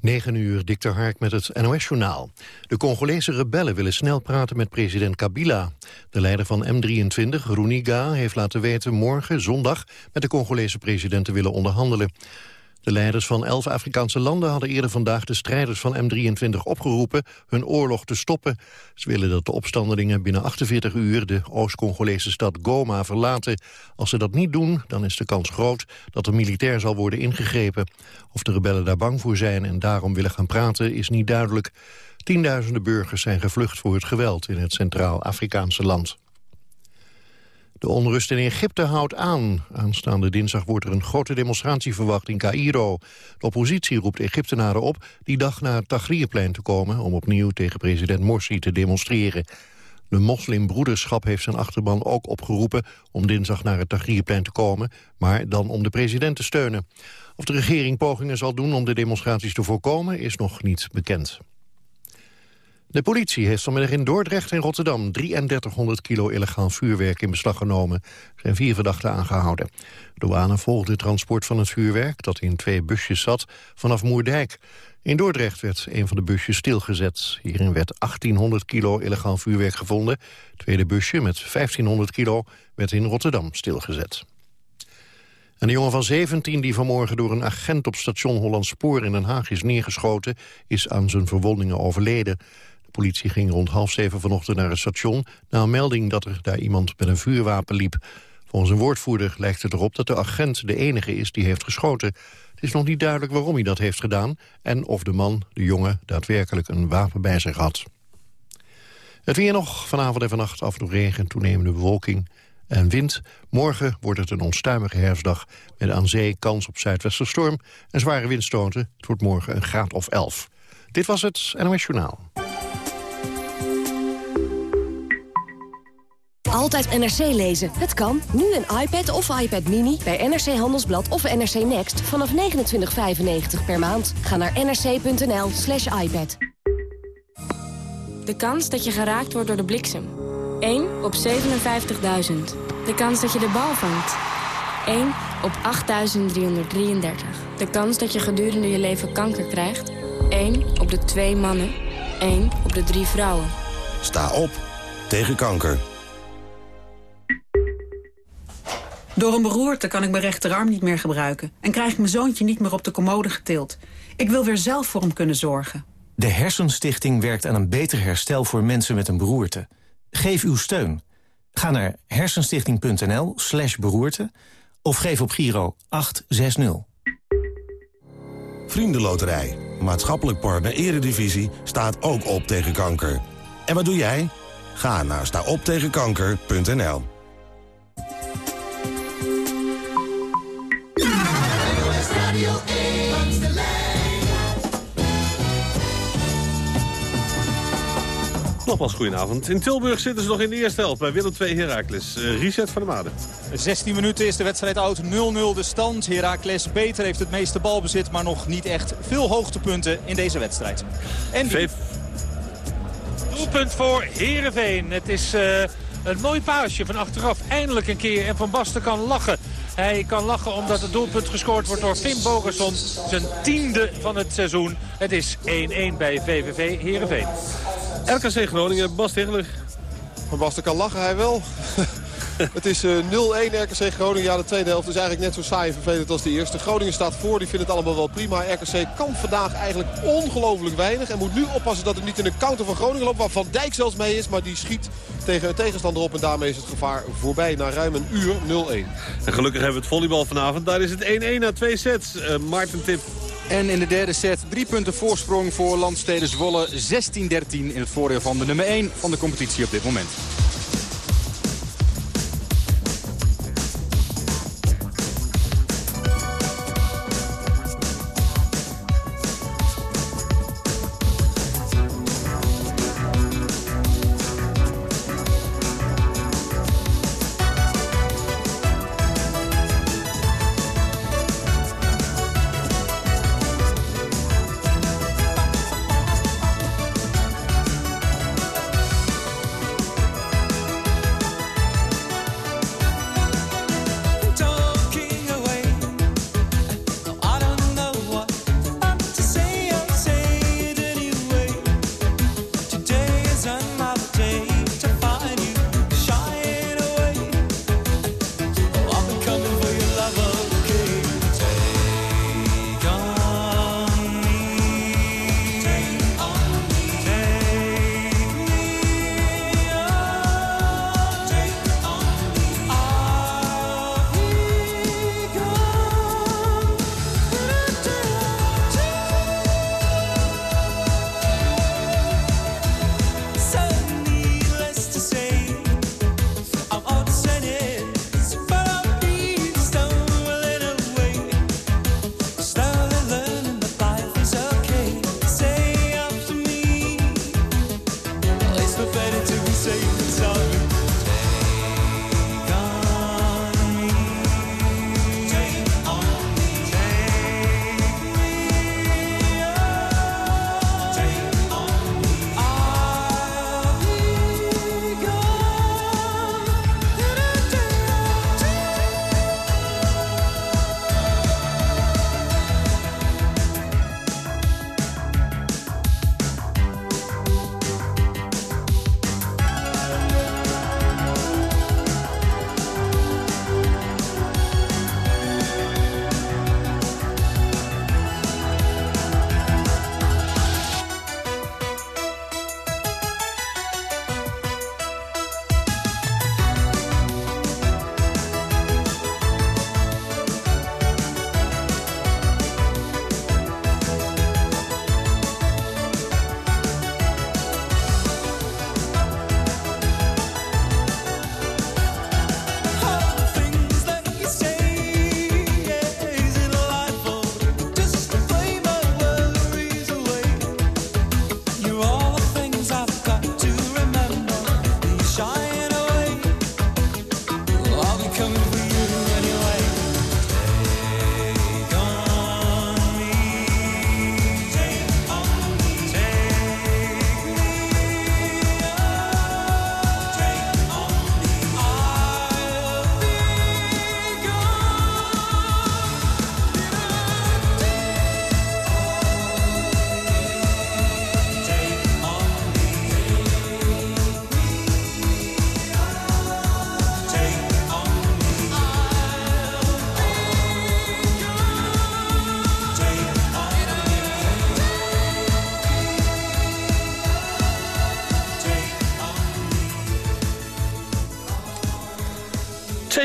9 uur, Dikter Hark met het NOS-journaal. De Congolese rebellen willen snel praten met president Kabila. De leider van M23, Runiga, heeft laten weten morgen, zondag... met de Congolese president te willen onderhandelen. De leiders van elf Afrikaanse landen hadden eerder vandaag de strijders van M23 opgeroepen hun oorlog te stoppen. Ze willen dat de opstandelingen binnen 48 uur de Oost-Congolese stad Goma verlaten. Als ze dat niet doen, dan is de kans groot dat er militair zal worden ingegrepen. Of de rebellen daar bang voor zijn en daarom willen gaan praten is niet duidelijk. Tienduizenden burgers zijn gevlucht voor het geweld in het Centraal-Afrikaanse land. De onrust in Egypte houdt aan. Aanstaande dinsdag wordt er een grote demonstratie verwacht in Cairo. De oppositie roept Egyptenaren op die dag naar het Tahrirplein te komen... om opnieuw tegen president Morsi te demonstreren. De moslimbroederschap heeft zijn achterban ook opgeroepen... om dinsdag naar het Tahrirplein te komen, maar dan om de president te steunen. Of de regering pogingen zal doen om de demonstraties te voorkomen... is nog niet bekend. De politie heeft vanmiddag in Dordrecht en Rotterdam 3300 kilo illegaal vuurwerk in beslag genomen. Er zijn vier verdachten aangehouden. De douane volgde het transport van het vuurwerk, dat in twee busjes zat, vanaf Moerdijk. In Dordrecht werd een van de busjes stilgezet. Hierin werd 1800 kilo illegaal vuurwerk gevonden. Het tweede busje met 1500 kilo werd in Rotterdam stilgezet. Een jongen van 17 die vanmorgen door een agent op station Hollandspoor in Den Haag is neergeschoten, is aan zijn verwondingen overleden. De politie ging rond half zeven vanochtend naar het station... na een melding dat er daar iemand met een vuurwapen liep. Volgens een woordvoerder lijkt het erop dat de agent de enige is die heeft geschoten. Het is nog niet duidelijk waarom hij dat heeft gedaan... en of de man, de jongen, daadwerkelijk een wapen bij zich had. Het weer nog, vanavond en vannacht af en regen, toenemende bewolking en wind. Morgen wordt het een onstuimige herfstdag met aan zee kans op zuidwesterstorm en zware windstoten. Het wordt morgen een graad of 11. Dit was het NOS Journaal. Altijd NRC lezen. Het kan. Nu een iPad of iPad Mini bij NRC Handelsblad of NRC Next vanaf 29,95 per maand. Ga naar nrc.nl slash iPad. De kans dat je geraakt wordt door de bliksem. 1 op 57.000. De kans dat je de bal vangt. 1 op 8.333. De kans dat je gedurende je leven kanker krijgt. 1 op de 2 mannen. 1 op de 3 vrouwen. Sta op tegen kanker. Door een beroerte kan ik mijn rechterarm niet meer gebruiken... en krijg ik mijn zoontje niet meer op de commode getild. Ik wil weer zelf voor hem kunnen zorgen. De Hersenstichting werkt aan een beter herstel voor mensen met een beroerte. Geef uw steun. Ga naar hersenstichting.nl slash beroerte... of geef op Giro 860. Vriendenloterij, maatschappelijk partner Eredivisie... staat ook op tegen kanker. En wat doe jij? Ga naar staoptegenkanker.nl. Nogmaals, goedenavond. In Tilburg zitten ze nog in de eerste helft bij Willem II Heracles. Uh, reset van de Maden. 16 minuten is de wedstrijd oud. 0-0 de stand. Heracles beter heeft het meeste balbezit, maar nog niet echt veel hoogtepunten in deze wedstrijd. En die... Doelpunt voor Heerenveen. Het is uh, een mooi paasje van achteraf. Eindelijk een keer. En Van Basten kan lachen. Hij kan lachen omdat het doelpunt gescoord wordt door Finn Bogerson. Zijn tiende van het seizoen. Het is 1-1 bij VVV Heerenveen. RKC Groningen, Bas Tegeler. Van Basten kan lachen, hij wel. Het is uh, 0-1 RKC Groningen. Ja, de tweede helft is eigenlijk net zo saai en vervelend als de eerste. Groningen staat voor, die vindt het allemaal wel prima. RKC kan vandaag eigenlijk ongelooflijk weinig. En moet nu oppassen dat het niet in de counter van Groningen loopt. Waar Van Dijk zelfs mee is, maar die schiet tegen een tegenstander op. En daarmee is het gevaar voorbij na ruim een uur 0-1. En gelukkig hebben we het volleybal vanavond. Daar is het 1-1 na twee sets. Uh, Maarten Tip. En in de derde set drie punten voorsprong voor Landstede Zwolle. 16-13 in het voordeel van de nummer 1 van de competitie op dit moment.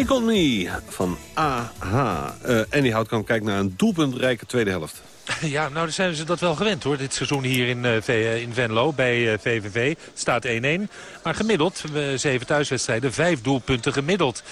Second Me van AH. Uh, Andy Houtkamp kijkt naar een doelpuntrijke tweede helft. Ja, nou zijn ze dat wel gewend hoor. Dit seizoen hier in, uh, in Venlo bij uh, VVV. Staat 1-1. Maar gemiddeld, zeven thuiswedstrijden, vijf doelpunten gemiddeld.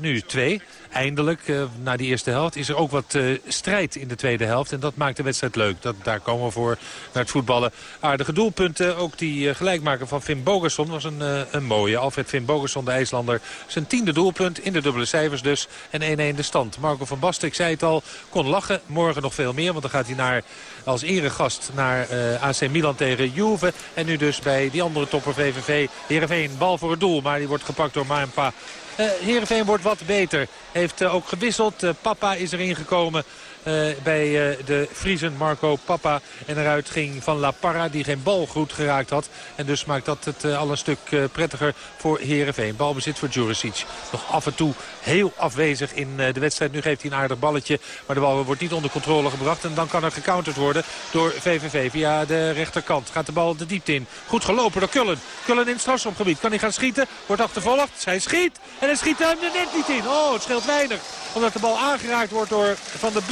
nu twee eindelijk, uh, na die eerste helft, is er ook wat uh, strijd in de tweede helft. En dat maakt de wedstrijd leuk. Dat, daar komen we voor naar het voetballen. Aardige doelpunten. Ook die uh, gelijkmaker van Finn Bogerson was een, een mooie. Alfred Finn Bogerson, de IJslander, zijn tiende doelpunt. In de dubbele cijfers dus. En 1-1 de stand. Marco van Basten, ik zei het al, kon lachen. Morgen nog veel meer, want dan gaat hij naar, als eregast naar AC Milan tegen Juve. En nu dus bij die andere topper VVV. Heerenveen, bal voor het doel. Maar die wordt gepakt door Maempa. Uh, Heerenveen wordt wat beter. Heeft uh, ook gewisseld. Uh, Papa is erin gekomen. Uh, bij uh, de Friesen Marco Papa. En eruit ging Van La Parra die geen bal goed geraakt had. En dus maakt dat het uh, al een stuk prettiger voor Heerenveen. Balbezit voor Juricic. Nog af en toe heel afwezig in de wedstrijd. Nu geeft hij een aardig balletje. Maar de bal wordt niet onder controle gebracht. En dan kan er gecounterd worden door VVV via de rechterkant. Gaat de bal de diepte in. Goed gelopen door Kullen. Kullen in het strafschopgebied. Kan hij gaan schieten? Wordt achtervolgd. Hij schiet. En hij schiet hem er net niet in. Oh, het scheelt weinig. Omdat de bal aangeraakt wordt door Van de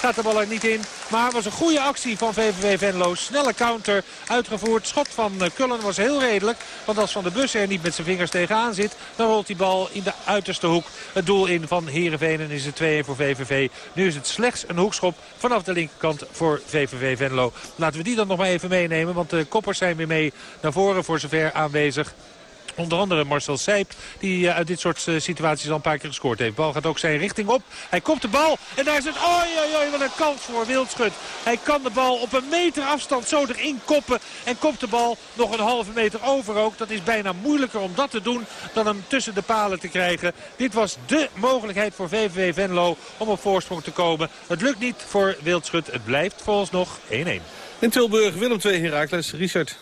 Gaat de bal er niet in. Maar was een goede actie van VVV Venlo. Snelle counter uitgevoerd. Schot van Kullen was heel redelijk. Want als Van de Bussen er niet met zijn vingers tegenaan zit... dan rolt die bal in de uiterste hoek het doel in van Heerenveen. En is het 2-1 voor VVV. Nu is het slechts een hoekschop vanaf de linkerkant voor VVV Venlo. Laten we die dan nog maar even meenemen. Want de koppers zijn weer mee naar voren voor zover aanwezig. Onder andere Marcel Seip, die uh, uit dit soort uh, situaties al een paar keer gescoord heeft. Bal gaat ook zijn richting op. Hij komt de bal en daar is het... Oi, oi, oi, wat een kans voor Wildschut. Hij kan de bal op een meter afstand zo erin koppen. En kopt de bal nog een halve meter over ook. Dat is bijna moeilijker om dat te doen dan hem tussen de palen te krijgen. Dit was de mogelijkheid voor VVV Venlo om op voorsprong te komen. Het lukt niet voor Wildschut. Het blijft volgens nog 1-1. In Tilburg, Willem 2 Herakles, Richard.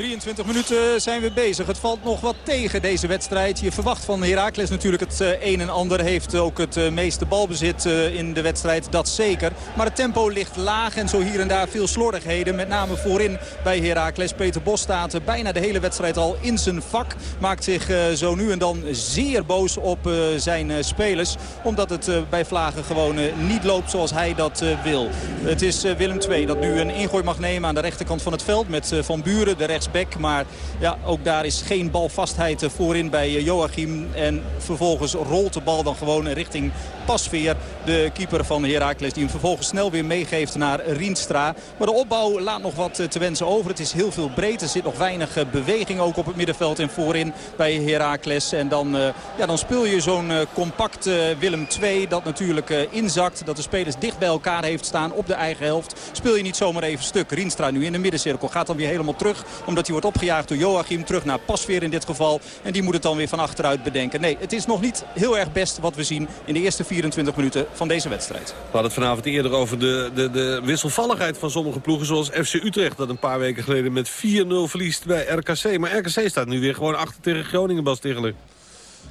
23 minuten zijn we bezig. Het valt nog wat tegen deze wedstrijd. Je verwacht van Heracles natuurlijk het uh, een en ander. Heeft ook het uh, meeste balbezit uh, in de wedstrijd, dat zeker. Maar het tempo ligt laag en zo hier en daar veel slordigheden. Met name voorin bij Heracles. Peter Bos staat bijna de hele wedstrijd al in zijn vak. Maakt zich zo nu en dan zeer boos op zijn spelers. Omdat het bij Vlagen gewoon niet loopt zoals hij dat wil. Het is Willem II dat nu een ingooi mag nemen aan de rechterkant van het veld. Met Van Buren, de rechts maar ja, ook daar is geen balvastheid voorin bij Joachim. En vervolgens rolt de bal dan gewoon richting Pasveer. De keeper van Heracles die hem vervolgens snel weer meegeeft naar Rienstra. Maar de opbouw laat nog wat te wensen over. Het is heel veel breedte. Er zit nog weinig beweging ook op het middenveld en voorin bij Heracles. En dan, ja, dan speel je zo'n compact Willem II dat natuurlijk inzakt. Dat de spelers dicht bij elkaar heeft staan op de eigen helft. Speel je niet zomaar even stuk. Rienstra nu in de middencirkel gaat dan weer helemaal terug. Omdat hij wordt opgejaagd door Joachim. Terug naar Pasveer in dit geval. En die moet het dan weer van achteruit bedenken. Nee, het is nog niet heel erg best wat we zien in de eerste 24 minuten van deze wedstrijd. We hadden het vanavond eerder over de, de, de wisselvalligheid van sommige ploegen. Zoals FC Utrecht dat een paar weken geleden met 4-0 verliest bij RKC. Maar RKC staat nu weer gewoon achter tegen Groningen, Bas Tegeler.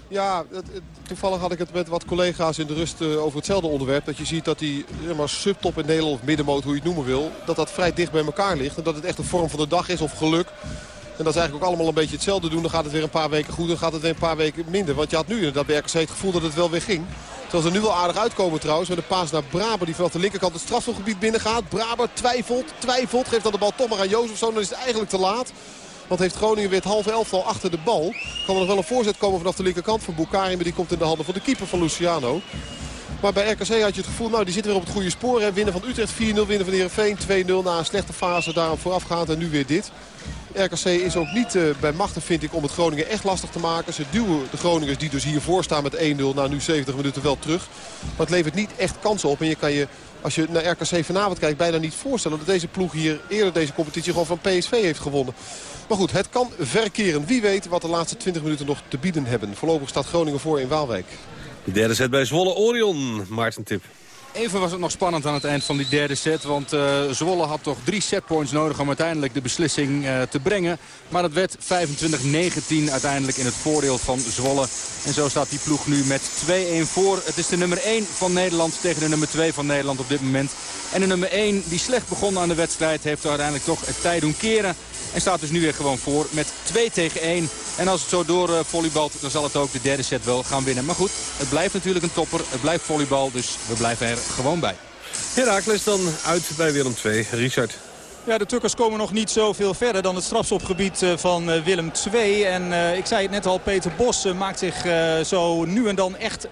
Ja, toevallig had ik het met wat collega's in de rust uh, over hetzelfde onderwerp. Dat je ziet dat die zeg maar, subtop in Nederland of middenmoot, hoe je het noemen wil... dat dat vrij dicht bij elkaar ligt. En dat het echt een vorm van de dag is of geluk. En dat is eigenlijk ook allemaal een beetje hetzelfde doen. Dan gaat het weer een paar weken goed, dan gaat het weer een paar weken minder. Want je had nu inderdaad bij RKC het gevoel dat het wel weer ging. Terwijl ze nu wel aardig uitkomen trouwens. Met een paas naar Braber die vanaf de linkerkant het strafselgebied binnengaat. Braber twijfelt, twijfelt. Geeft dan de bal toch maar aan Jozefzoon. Dan is het eigenlijk te laat. Want heeft Groningen weer het halve elftal achter de bal. Kan er nog wel een voorzet komen vanaf de linkerkant van Bukari. Maar die komt in de handen van de keeper van Luciano. Maar bij RKC had je het gevoel, nou die zitten weer op het goede spoor. Hè. Winnen van Utrecht 4-0, winnen van Heerenveen 2-0 na een slechte fase. Daarom voorafgaand en nu weer dit. RKC is ook niet uh, bij machten, vind ik, om het Groningen echt lastig te maken. Ze duwen de Groningers die dus hiervoor staan met 1-0 na nu 70 minuten wel terug. Maar het levert niet echt kansen op. En je kan je, als je naar RKC vanavond kijkt, bijna niet voorstellen... dat deze ploeg hier eerder deze competitie gewoon van PSV heeft gewonnen. Maar goed, het kan verkeren. Wie weet wat de laatste 20 minuten nog te bieden hebben. Voorlopig staat Groningen voor in Waalwijk. De derde set bij Zwolle Orion. Maarten Tip. Even was het nog spannend aan het eind van die derde set. Want uh, Zwolle had toch drie setpoints nodig om uiteindelijk de beslissing uh, te brengen. Maar het werd 25-19 uiteindelijk in het voordeel van Zwolle. En zo staat die ploeg nu met 2-1 voor. Het is de nummer 1 van Nederland tegen de nummer 2 van Nederland op dit moment. En de nummer 1 die slecht begon aan de wedstrijd heeft uiteindelijk toch het tijd doen keren. En staat dus nu weer gewoon voor met 2 tegen 1. En als het zo door uh, volleybalt, dan zal het ook de derde set wel gaan winnen. Maar goed, het blijft natuurlijk een topper. Het blijft volleybal, dus we blijven er gewoon bij. Herakles dan uit bij Willem 2. Richard. Ja, de Tukkers komen nog niet zoveel verder dan het strafschopgebied eh, van eh, Willem II. En uh, ik zei het net al, Peter Bos maakt zich uh, zo nu en dan echt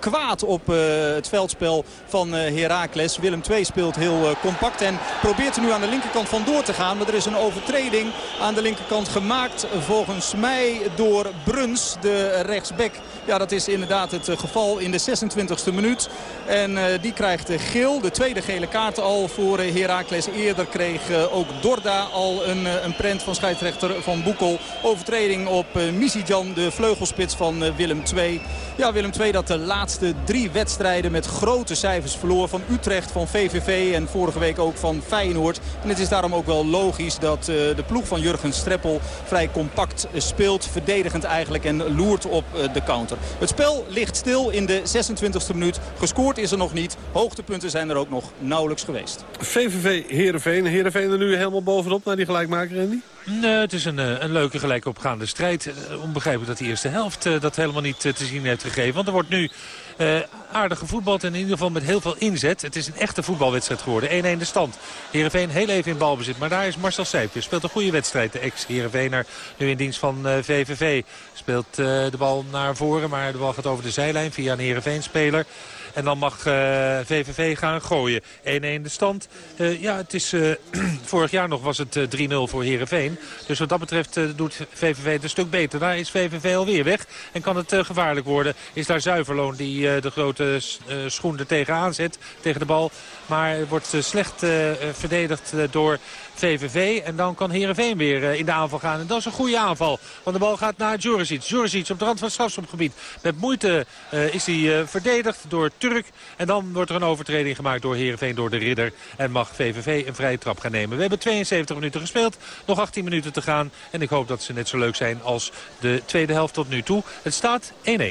kwaad op uh, het veldspel van uh, Heracles. Willem II speelt heel uh, compact en probeert er nu aan de linkerkant vandoor te gaan. Maar er is een overtreding aan de linkerkant gemaakt volgens mij door Bruns, de rechtsback. Ja, dat is inderdaad het geval in de 26e minuut. En die krijgt geel, de tweede gele kaart al voor Heracles. Eerder kreeg ook Dorda al een, een prent van scheidsrechter Van Boekel. Overtreding op Misijan, de vleugelspits van Willem II. Ja, Willem II dat de laatste drie wedstrijden met grote cijfers verloor. Van Utrecht, van VVV en vorige week ook van Feyenoord. En het is daarom ook wel logisch dat uh, de ploeg van Jurgen Streppel vrij compact speelt. Verdedigend eigenlijk en loert op uh, de counter. Het spel ligt stil in de 26e minuut. Gescoord is er nog niet. Hoogtepunten zijn er ook nog nauwelijks geweest. VVV Heerenveen. Heerenveen er nu helemaal bovenop naar die gelijkmaker, Andy? Nee, het is een, een leuke gelijkopgaande strijd. Onbegrijpelijk dat die eerste helft dat helemaal niet te zien heeft gegeven. Want er wordt nu aardig gevoetbald en in ieder geval met heel veel inzet. Het is een echte voetbalwedstrijd geworden. 1-1 de stand. Heerenveen heel even in balbezit. Maar daar is Marcel Seipjes. Speelt een goede wedstrijd. De ex-Heerenveener nu in dienst van VVV. Speelt uh, de bal naar voren. Maar de bal gaat over de zijlijn via een Heerenveen-speler. En dan mag VVV gaan gooien. 1-1 de stand. Uh, ja, het is, uh, vorig jaar nog was het 3-0 voor Heerenveen. Dus wat dat betreft doet VVV het een stuk beter. Daar is VVV alweer weg. En kan het gevaarlijk worden. Is daar Zuiverloon die de grote schoen er tegenaan zet. Tegen de bal. Maar wordt slecht verdedigd door VVV. En dan kan Heerenveen weer in de aanval gaan. En dat is een goede aanval. Want de bal gaat naar Djuricic. Djuricic op de rand van het strafschopgebied. Met moeite uh, is hij uh, verdedigd door Turk. En dan wordt er een overtreding gemaakt door Heerenveen door de ridder. En mag VVV een vrije trap gaan nemen. We hebben 72 minuten gespeeld. Nog 18 minuten te gaan. En ik hoop dat ze net zo leuk zijn als de tweede helft tot nu toe. Het staat 1-1.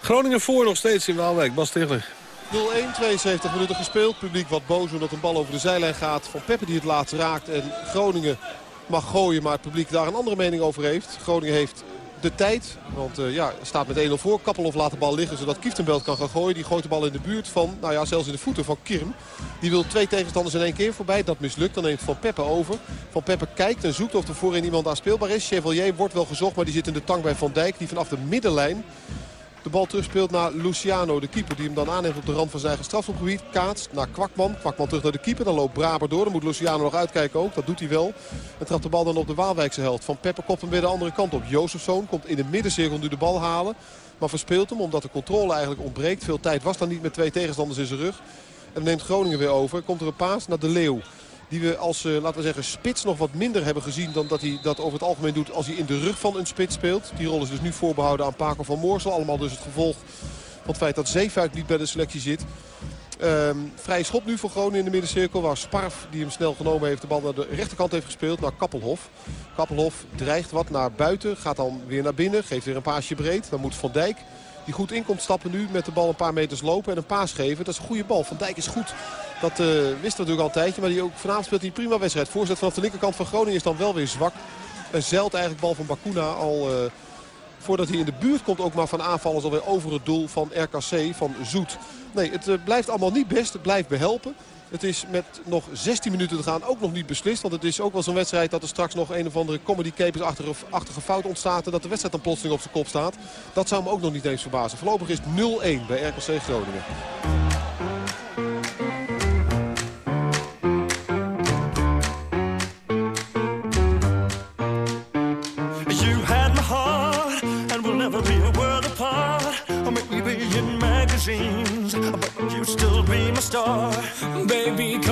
Groningen voor nog steeds in Waalwijk. Bas Stigler. 0-1, 72 minuten gespeeld. Publiek wat boos omdat een bal over de zijlijn gaat. Van Peppe die het laatst raakt. En Groningen mag gooien, maar het publiek daar een andere mening over heeft. Groningen heeft de tijd. Want uh, ja, staat met 1-0 voor. Kappelhof laat de bal liggen zodat Kieftenbelt kan gaan gooien. Die gooit de bal in de buurt van, nou ja, zelfs in de voeten van Kirm. Die wil twee tegenstanders in één keer voorbij. Dat mislukt. Dan neemt Van Peppe over. Van Peppe kijkt en zoekt of er voorin iemand aanspeelbaar is. Chevalier wordt wel gezocht, maar die zit in de tang bij Van Dijk. Die vanaf de middenlijn de bal terugspeelt naar Luciano, de keeper. Die hem dan aanneemt op de rand van zijn eigen strafschopgebied. Kaatst naar Kwakman. Kwakman terug naar de keeper. Dan loopt Braber door. Dan moet Luciano nog uitkijken ook. Dat doet hij wel. En trapt de bal dan op de Waalwijkse helft. Van Pepper kopt hem weer de andere kant op. Jozefzoon komt in de middencirkel nu de bal halen. Maar verspeelt hem omdat de controle eigenlijk ontbreekt. Veel tijd was dan niet met twee tegenstanders in zijn rug. En neemt Groningen weer over. Komt er een paas naar de Leeuw. Die we als, uh, laten we zeggen, spits nog wat minder hebben gezien dan dat hij dat over het algemeen doet als hij in de rug van een spits speelt. Die rol is dus nu voorbehouden aan Paco van Moorsel. Allemaal dus het gevolg van het feit dat Zeefuik niet bij de selectie zit. Um, vrije schop nu voor Groningen in de middencirkel. Waar Sparf, die hem snel genomen heeft, de bal naar de rechterkant heeft gespeeld. Naar Kappelhof. Kappelhof dreigt wat naar buiten. Gaat dan weer naar binnen. Geeft weer een paasje breed. Dan moet Van Dijk die goed in komt stappen nu met de bal een paar meters lopen en een paas geven. Dat is een goede bal. Van Dijk is goed. Dat uh, wist natuurlijk al een tijdje. Maar die ook, vanavond speelt hij prima wedstrijd. Voorzet vanaf de linkerkant van Groningen is dan wel weer zwak. En zeilt eigenlijk bal van Bakuna al... Uh, voordat hij in de buurt komt ook maar van aanvallers alweer over het doel van RKC, van Zoet. Nee, het uh, blijft allemaal niet best. Het blijft behelpen. Het is met nog 16 minuten te gaan ook nog niet beslist. Want het is ook wel zo'n wedstrijd dat er straks nog een of andere comedy capers-achtige fout ontstaat. En dat de wedstrijd dan plotseling op zijn kop staat. Dat zou me ook nog niet eens verbazen. Voorlopig is 0-1 bij RKC Groningen.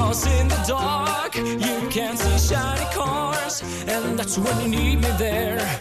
Cause in the dark you can see shiny cars, and that's when you need me there.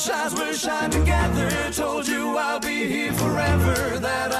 Shines will shine together. Told you I'll be here forever, that I'll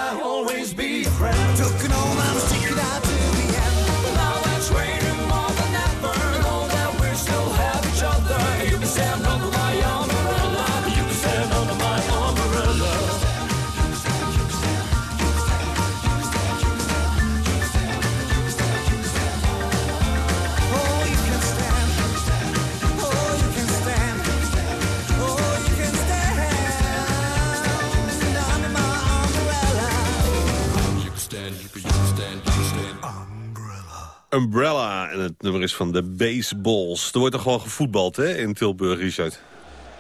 Umbrella. En het nummer is van de Baseballs. Er wordt er gewoon gevoetbald hè, in Tilburg, Richard.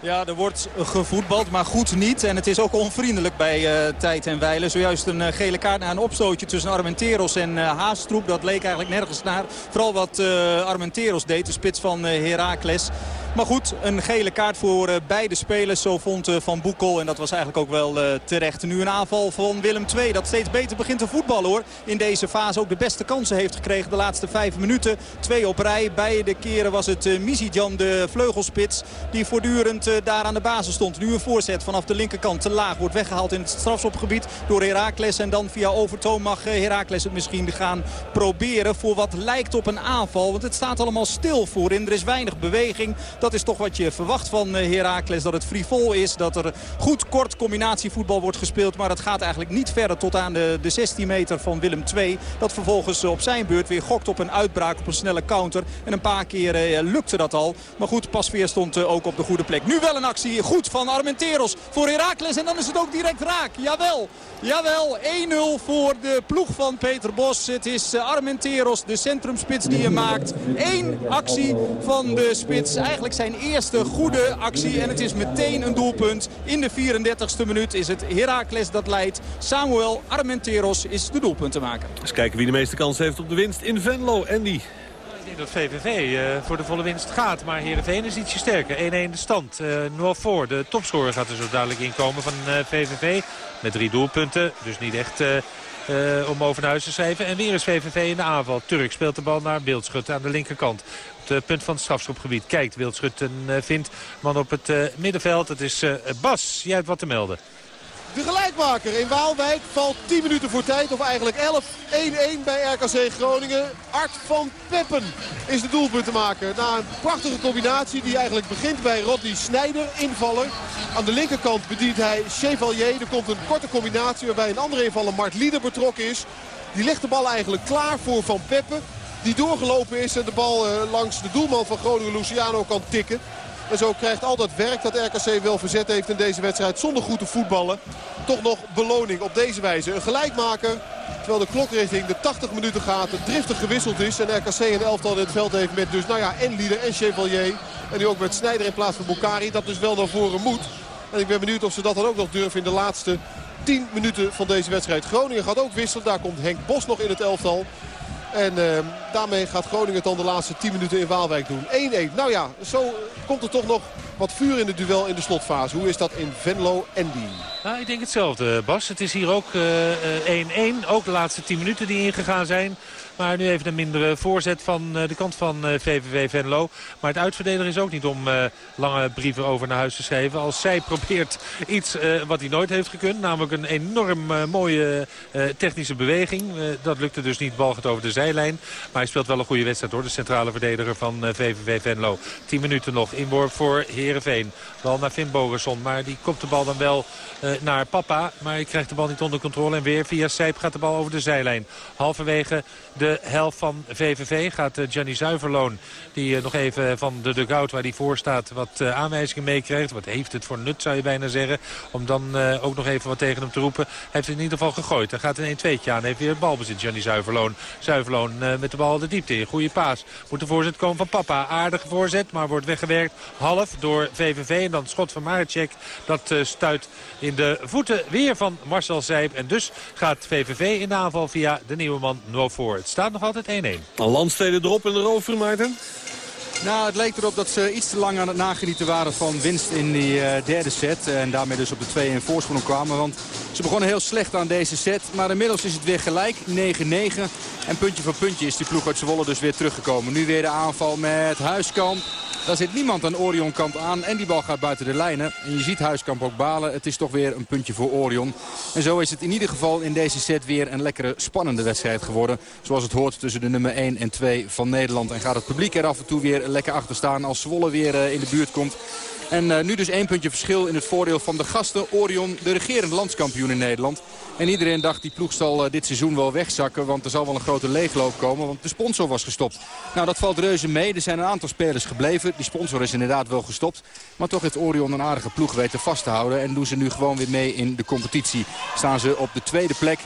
Ja, er wordt gevoetbald, maar goed niet. En het is ook onvriendelijk bij eh, tijd en wijlen. Zojuist een eh, gele kaart na een opstootje tussen Armenteros en uh, Haastroep. Dat leek eigenlijk nergens naar. Vooral wat Armenteros deed, de spits van Heracles. Maar goed, een gele kaart voor uh, beide spelers. Zo vond uh, Van Boekel. En dat was eigenlijk ook wel uh, terecht. Nu een aanval van Willem II. Dat steeds beter begint te voetballen hoor. In deze fase ook de beste kansen heeft gekregen de laatste vijf minuten. Twee op rij. Beide keren was het Mizidjan, de vleugelspits. Die voortdurend daar aan de basis stond. Nu een voorzet vanaf de linkerkant te laag. Wordt weggehaald in het strafschopgebied door Heracles. En dan via Overtoom mag Heracles het misschien gaan proberen. Voor wat lijkt op een aanval. Want het staat allemaal stil voorin. Er is weinig beweging. Dat is toch wat je verwacht van Heracles. Dat het frivol is. Dat er goed kort combinatievoetbal wordt gespeeld. Maar het gaat eigenlijk niet verder tot aan de, de 16 meter van Willem II. Dat vervolgens op zijn beurt weer gokt op een uitbraak. Op een snelle counter. En een paar keer eh, lukte dat al. Maar goed, Pasveer stond eh, ook op de goede plek. Nu wel een actie. Goed van Armenteros voor Heracles. En dan is het ook direct raak. Jawel. Jawel. 1-0 voor de ploeg van Peter Bos. Het is Armenteros, de centrumspits die je maakt. Eén actie van de spits. Eigenlijk zijn eerste goede actie. En het is meteen een doelpunt. In de 34ste minuut is het Heracles dat leidt. Samuel Armenteros is de doelpunt te maken. Eens kijken wie de meeste kans heeft op de winst in Venlo. Andy. Ik denk dat VVV uh, voor de volle winst gaat. Maar Heerenveen is ietsje sterker. 1-1 de stand. Uh, Noor voor. De topscorer gaat er zo dadelijk inkomen van uh, VVV. Met drie doelpunten. Dus niet echt... Uh, om over naar huis te schrijven. En weer is VVV in de aanval. Turk speelt de bal naar Beeldschut aan de linkerkant. Het punt van het strafschopgebied. Kijkt Beeldschut en uh, vindt man op het uh, middenveld. Het is Bas. Jij hebt wat te melden. De gelijkmaker in Waalwijk valt 10 minuten voor tijd. Of eigenlijk 11. 1-1 bij RKC Groningen. Art van Peppen is de doelpuntenmaker. Na een prachtige combinatie die eigenlijk begint bij Rodney Snijder, invaller. Aan de linkerkant bedient hij Chevalier. Er komt een korte combinatie waarbij een andere invaller Mart Lieder betrokken is. Die legt de bal eigenlijk klaar voor Van Peppen. Die doorgelopen is en de bal uh, langs de doelman van Groningen Luciano kan tikken. En zo krijgt al dat werk dat RKC wel verzet heeft in deze wedstrijd zonder goed te voetballen. Toch nog beloning op deze wijze. Een gelijkmaker terwijl de klok richting de 80 minuten gaat. Het driftig gewisseld is en RKC een elftal in het veld heeft met dus nou ja en Lieder en Chevalier. En nu ook met Snijder in plaats van Bukari. Dat dus wel naar voren moet. En ik ben benieuwd of ze dat dan ook nog durven in de laatste 10 minuten van deze wedstrijd. Groningen gaat ook wisselen. Daar komt Henk Bos nog in het elftal. En uh, daarmee gaat Groningen dan de laatste 10 minuten in Waalwijk doen. 1-1. Nou ja, zo komt er toch nog wat vuur in het duel in de slotfase. Hoe is dat in Venlo en die? Nou, ik denk hetzelfde, Bas. Het is hier ook 1-1. Uh, uh, ook de laatste 10 minuten die ingegaan zijn. Maar nu even een mindere voorzet van de kant van VVV Venlo. Maar het uitverdedigen is ook niet om lange brieven over naar huis te schrijven. Als zij probeert iets wat hij nooit heeft gekund. Namelijk een enorm mooie technische beweging. dat lukte dus niet. Bal gaat over de zijlijn. Maar hij speelt wel een goede wedstrijd hoor. De centrale verdediger van VVV Venlo. 10 minuten nog. Inworp voor Heerenveen. Bal naar Finn Bogerson. Maar die kopt de bal dan wel naar Papa. Maar hij krijgt de bal niet onder controle. En weer via Sijp gaat de bal over de zijlijn. Halverwege de helft van VVV gaat Gianni Zuiverloon. Die uh, nog even van de dugout waar hij voor staat wat uh, aanwijzingen meekrijgt. Wat heeft het voor nut zou je bijna zeggen. Om dan ook nog even wat tegen hem te roepen. Heeft in ieder geval gegooid. Hij gaat een 1-2'tje aan. Heeft weer het balbezit Gianni Zuiverloon. Zuiverloon met de bal de diepte in. Goede paas. Moet de voorzet komen van Papa. Aardige voorzet. Maar wordt weggewerkt half door VVV. En dan schot van Maracek. Dat stuit in de voeten weer van Marcel Zijp. En dus gaat VVV in de aanval via de nieuwe man Novoor. Het staat nog altijd 1-1. Een landsteden erop de roof, Maarten? Nou, het leek erop dat ze iets te lang aan het nagenieten waren van winst in die uh, derde set. En daarmee dus op de 2-1 voorsprong kwamen. Want ze begonnen heel slecht aan deze set. Maar inmiddels is het weer gelijk, 9-9. En puntje voor puntje is die ploeg uit Zwolle dus weer teruggekomen. Nu weer de aanval met Huiskamp. Daar zit niemand aan Orion kant aan en die bal gaat buiten de lijnen. En je ziet Huiskamp ook balen. Het is toch weer een puntje voor Orion. En zo is het in ieder geval in deze set weer een lekkere spannende wedstrijd geworden. Zoals het hoort tussen de nummer 1 en 2 van Nederland. En gaat het publiek er af en toe weer lekker achter staan als Zwolle weer eh, in de buurt komt. En eh, nu dus één puntje verschil in het voordeel van de gasten. Orion, de regerend landskampioen in Nederland. En iedereen dacht die ploeg zal eh, dit seizoen wel wegzakken. Want er zal wel een grote leegloop komen. Want de sponsor was gestopt. Nou dat valt reuze mee. Er zijn een aantal spelers gebleven. Die sponsor is inderdaad wel gestopt. Maar toch heeft Orion een aardige ploeg weten vast te houden. En doen ze nu gewoon weer mee in de competitie. Staan ze op de tweede plek.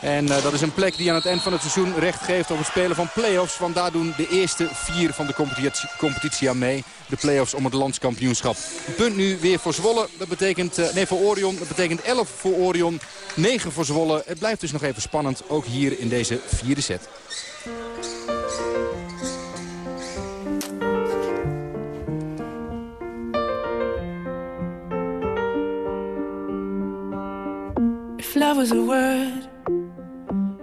En uh, dat is een plek die aan het eind van het seizoen recht geeft op het spelen van play-offs. Want daar doen de eerste vier van de competitie, competitie aan mee. De play-offs om het landskampioenschap. Punt nu weer voor Zwolle. Dat betekent, uh, nee voor Orion. Dat betekent 11 voor Orion, 9 voor Zwolle. Het blijft dus nog even spannend, ook hier in deze vierde set. If love was word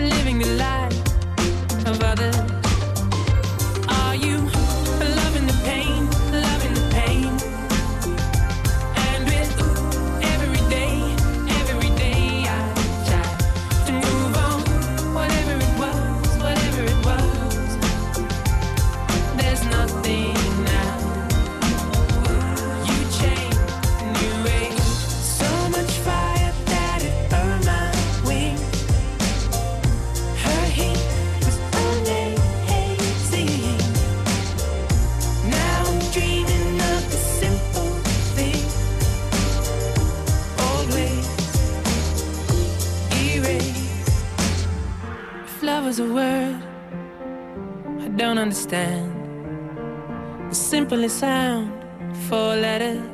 living the life of others. A word I don't understand. The simplest sound, four letters.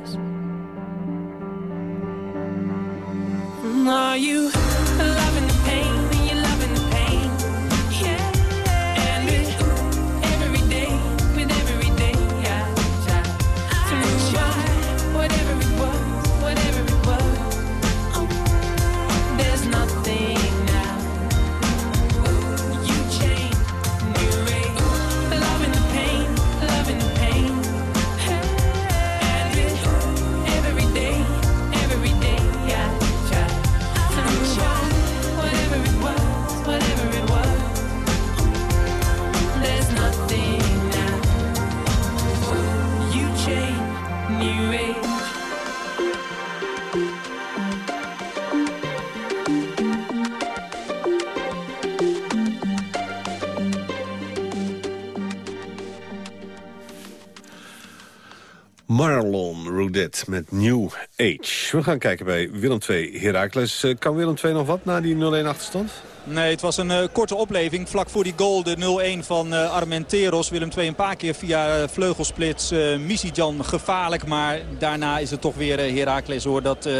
Marlon Rudet met New Age. We gaan kijken bij Willem II Heracles. Eh, Kan Willem II nog wat na die 0-1 achterstand? Nee, het was een eh, korte opleving. Vlak voor die goal, de 0-1 van eh, Armenteros. Willem II een paar keer via uh, vleugelsplits. Uh, Misijan gevaarlijk, maar daarna is het toch weer uh, Heracles hoor. Dat uh,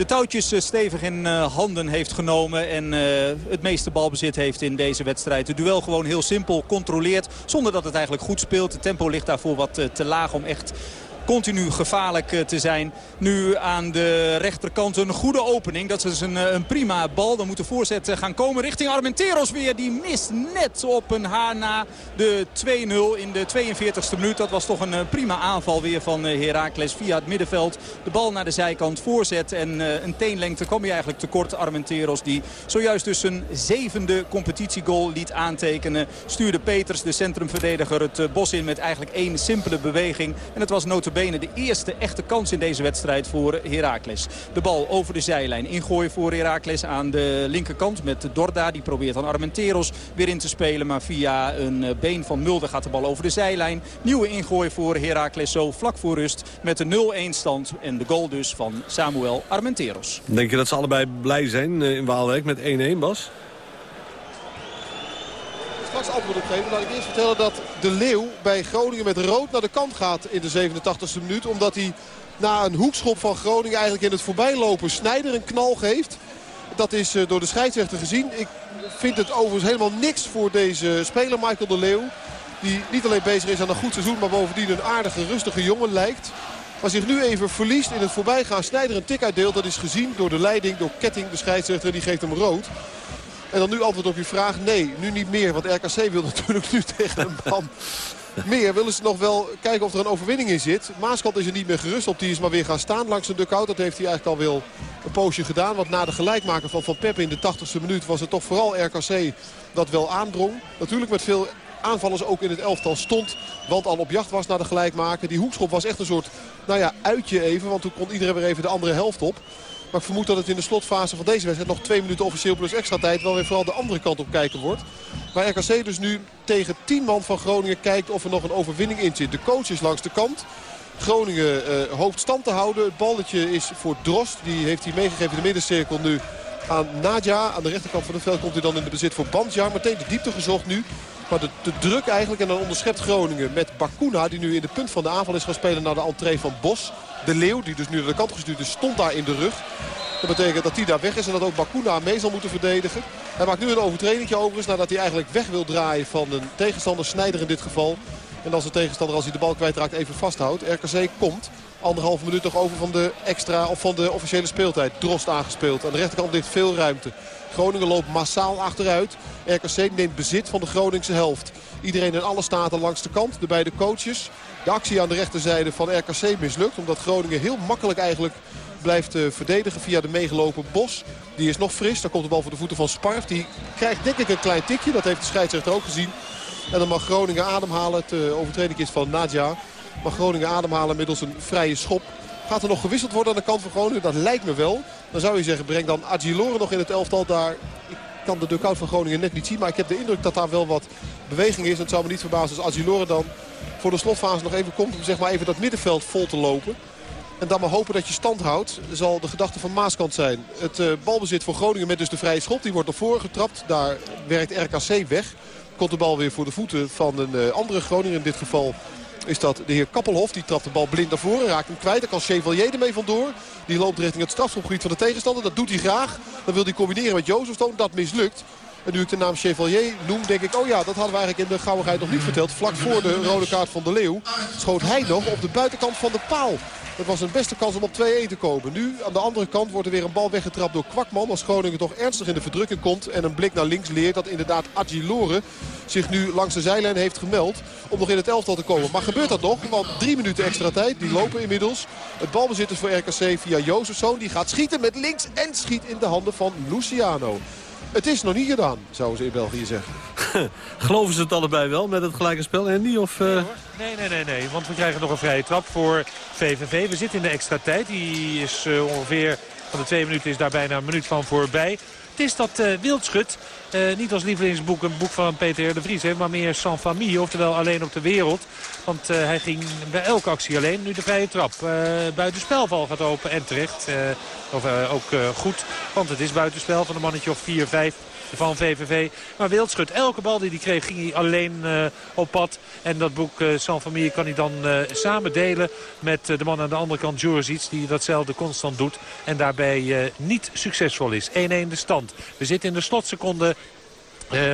de touwtjes uh, stevig in uh, handen heeft genomen. En uh, het meeste balbezit heeft in deze wedstrijd. Het duel gewoon heel simpel controleert. Zonder dat het eigenlijk goed speelt. Het tempo ligt daarvoor wat uh, te laag om echt continu gevaarlijk eh, te zijn. Nu aan de rechterkant een goede opening. Dat is een, eh, een prima bal. Dan moet de voorzet eh, gaan komen richting Armenteros weer. Die mist net op een haar na de 2-0 in de 42e minuut. Dat was toch een prima aanval weer van Heracles via het middenveld. De bal naar de zijkant, voorzet en een teenlengte kwam hij eigenlijk tekort. Armenteros die zojuist dus zijn zevende competitiegoal liet aantekenen. Stuurde Peters, de centrumverdediger, het bos in met eigenlijk één simpele beweging. En het was notabene de eerste echte kans in deze wedstrijd voor Heracles. De bal over de zijlijn. Ingooi voor Heracles aan de linkerkant met Dorda. Die probeert dan Armenteros weer in te spelen. Maar via een eh, been van Mulder gaat de bal over de zijlijn. Nieuwe ingooi voor Heracles zo vlak voor rust. Met de 0-1 stand en de goal dus van Samuel Armenteros. Denk je dat ze allebei blij zijn eh, in Waalwijk met 1-1, Bas? Straks antwoord op geven. Laat ik eerst vertellen dat de Leeuw bij Groningen met rood naar de kant gaat in de 87e minuut. Omdat hij na een hoekschop van Groningen eigenlijk in het voorbijlopen Snijder een knal geeft. Dat is eh, door de scheidsrechter gezien. Ik vind het overigens helemaal niks voor deze speler Michael de Leeuw. Die niet alleen bezig is aan een goed seizoen, maar bovendien een aardige, rustige jongen lijkt. Maar zich nu even verliest in het voorbijgaan. Snijder een tik uitdeelt. Dat is gezien door de leiding, door Ketting, de scheidsrechter. Die geeft hem rood. En dan nu antwoord op je vraag. Nee, nu niet meer. Want RKC wil natuurlijk nu tegen een man meer. Willen ze nog wel kijken of er een overwinning in zit. Maaskant is er niet meer gerust op. Die is maar weer gaan staan langs een dugout. Dat heeft hij eigenlijk al wel een poosje gedaan. Want na de gelijkmaker van Van Peppe in de 80ste minuut was het toch vooral RKC dat wel aandrong. Natuurlijk met veel aanvallers ook in het elftal stond. Want al op jacht was naar de gelijkmaker. Die hoekschop was echt een soort nou ja, uitje even. Want toen kon iedereen weer even de andere helft op. Maar ik vermoed dat het in de slotfase van deze wedstrijd... nog twee minuten officieel plus extra tijd... wel weer vooral de andere kant op kijken wordt. Waar RKC dus nu tegen 10 man van Groningen kijkt... of er nog een overwinning in zit. De coach is langs de kant. Groningen uh, stand te houden. Het balletje is voor Drost. Die heeft hij meegegeven in de middencirkel nu aan Nadja. Aan de rechterkant van het veld komt hij dan in de bezit voor Bandjar. Meteen de diepte gezocht nu. Maar de, de, druk eigenlijk. En dan onderschept Groningen met Bakuna. Die nu in de punt van de aanval is gaan spelen naar de entree van Bos. De Leeuw, die dus nu naar de kant gestuurd is, stond daar in de rug. Dat betekent dat hij daar weg is en dat ook Bakuna mee zal moeten verdedigen. Hij maakt nu een overtreding overigens nadat hij eigenlijk weg wil draaien van een tegenstander. Snijder in dit geval. En als de tegenstander als hij de bal kwijtraakt even vasthoudt. RKC komt anderhalf minuut nog over van de extra of van de officiële speeltijd. Drost aangespeeld. Aan de rechterkant ligt veel ruimte. Groningen loopt massaal achteruit. RKC neemt bezit van de Groningse helft. Iedereen in alle staten langs de kant. De beide coaches. De actie aan de rechterzijde van RKC mislukt. Omdat Groningen heel makkelijk eigenlijk blijft uh, verdedigen via de meegelopen Bos. Die is nog fris. Daar komt de bal voor de voeten van Sparf. Die krijgt denk ik een klein tikje. Dat heeft de scheidsrechter ook gezien. En dan mag Groningen ademhalen. Het uh, overtreding is van Nadja. Mag Groningen ademhalen middels een vrije schop. Gaat er nog gewisseld worden aan de kant van Groningen? Dat lijkt me wel. Dan zou je zeggen, breng dan Agilore nog in het elftal daar. Kan de dugout van Groningen net niet zien. Maar ik heb de indruk dat daar wel wat beweging is. Het zou me niet verbazen als Agilore dan voor de slotfase nog even komt. Om zeg maar even dat middenveld vol te lopen. En dan maar hopen dat je stand houdt. Zal de gedachte van Maaskant zijn. Het uh, balbezit voor Groningen met dus de vrije schop. Die wordt naar voren getrapt. Daar werkt RKC weg. Komt de bal weer voor de voeten van een uh, andere Groninger. In dit geval is dat de heer Kappelhof. Die trapt de bal blind naar voren. Raakt hem kwijt. Daar kan Chevalier ermee vandoor. Die loopt richting het strafschopgebied van de tegenstander. Dat doet hij graag. Dan wil hij combineren met Jozefstoon. Dat mislukt. En nu ik de naam Chevalier noem, denk ik... oh ja, dat hadden we eigenlijk in de gauwigheid nog niet verteld. Vlak voor de rode kaart van de Leeuw schoot hij nog op de buitenkant van de paal. Dat was een beste kans om op 2-1 te komen. Nu aan de andere kant wordt er weer een bal weggetrapt door Kwakman. Als Groningen toch ernstig in de verdrukking komt. En een blik naar links leert dat inderdaad Agilore zich nu langs de zijlijn heeft gemeld. Om nog in het elftal te komen. Maar gebeurt dat nog? Want drie minuten extra tijd. Die lopen inmiddels. Het balbezit is voor RKC via Jozefzoon. Die gaat schieten met links en schiet in de handen van Luciano. Het is nog niet gedaan, zouden ze in België zeggen. Geloven ze het allebei wel met het gelijke spel, Andy? Of, uh... nee, nee, nee, nee, want we krijgen nog een vrije trap voor VVV. We zitten in de extra tijd. Die is uh, ongeveer, van de twee minuten is daar bijna een minuut van voorbij. Het is dat uh, Wildschut, uh, niet als lievelingsboek een boek van Peter de Vries maar meer sans famille, oftewel alleen op de wereld. Want uh, hij ging bij elke actie alleen. Nu de vrije trap. buitenspelval gaat open en terecht. of ook goed, want het is buitenspel van een mannetje of 4, 5 van VVV. Maar Wildschut, elke bal die hij kreeg ging hij alleen uh, op pad. En dat boek uh, San Familie kan hij dan uh, samen delen met de man aan de andere kant, Djurzic. Die datzelfde constant doet en daarbij niet succesvol is. 1-1 de stand. We zitten in de slotseconde eh,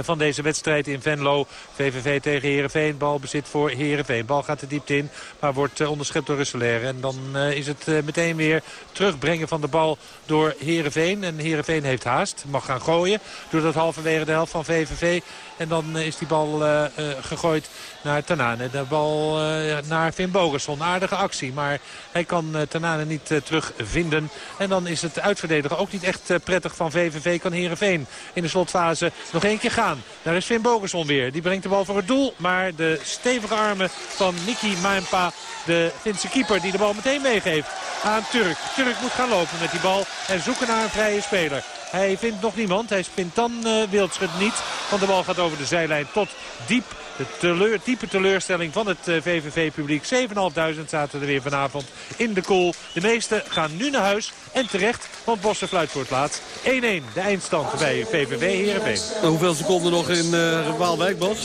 van deze wedstrijd in Venlo. VVV tegen Heerenveen. Bal bezit voor Heerenveen. Bal gaat de diepte in, maar wordt uh, onderschept door Russelair. En dan uh, is het meteen weer terugbrengen van de bal door Heerenveen. En Heerenveen heeft haast. Mag gaan gooien. Doet dat halverwege de helft van VVV. En dan is die bal gegooid naar Tanane. De bal naar Finn Bogerson. Aardige actie, maar hij kan Tanane niet terugvinden. En dan is het uitverdedigen ook niet echt prettig van VVV. Kan Heerenveen in de slotfase nog één keer gaan. Daar is Finn Bogerson weer. Die brengt de bal voor het doel. Maar de stevige armen van Niki Maimpa, de Finse keeper, die de bal meteen meegeeft aan Turk. Turk moet gaan lopen met die bal en zoeken naar een vrije speler. Hij vindt nog niemand. Hij spint dan uh, Wildschut niet. Want de bal gaat over de zijlijn tot diep de teleur, diepe teleurstelling van het VVV-publiek. 7.500 zaten er weer vanavond in de kool. De meesten gaan nu naar huis. En terecht, want Bossen fluit voor het laatst. 1-1, de eindstand bij VVV Heerenveen. Hoeveel seconden nog in uh, Waalwijk, Bos?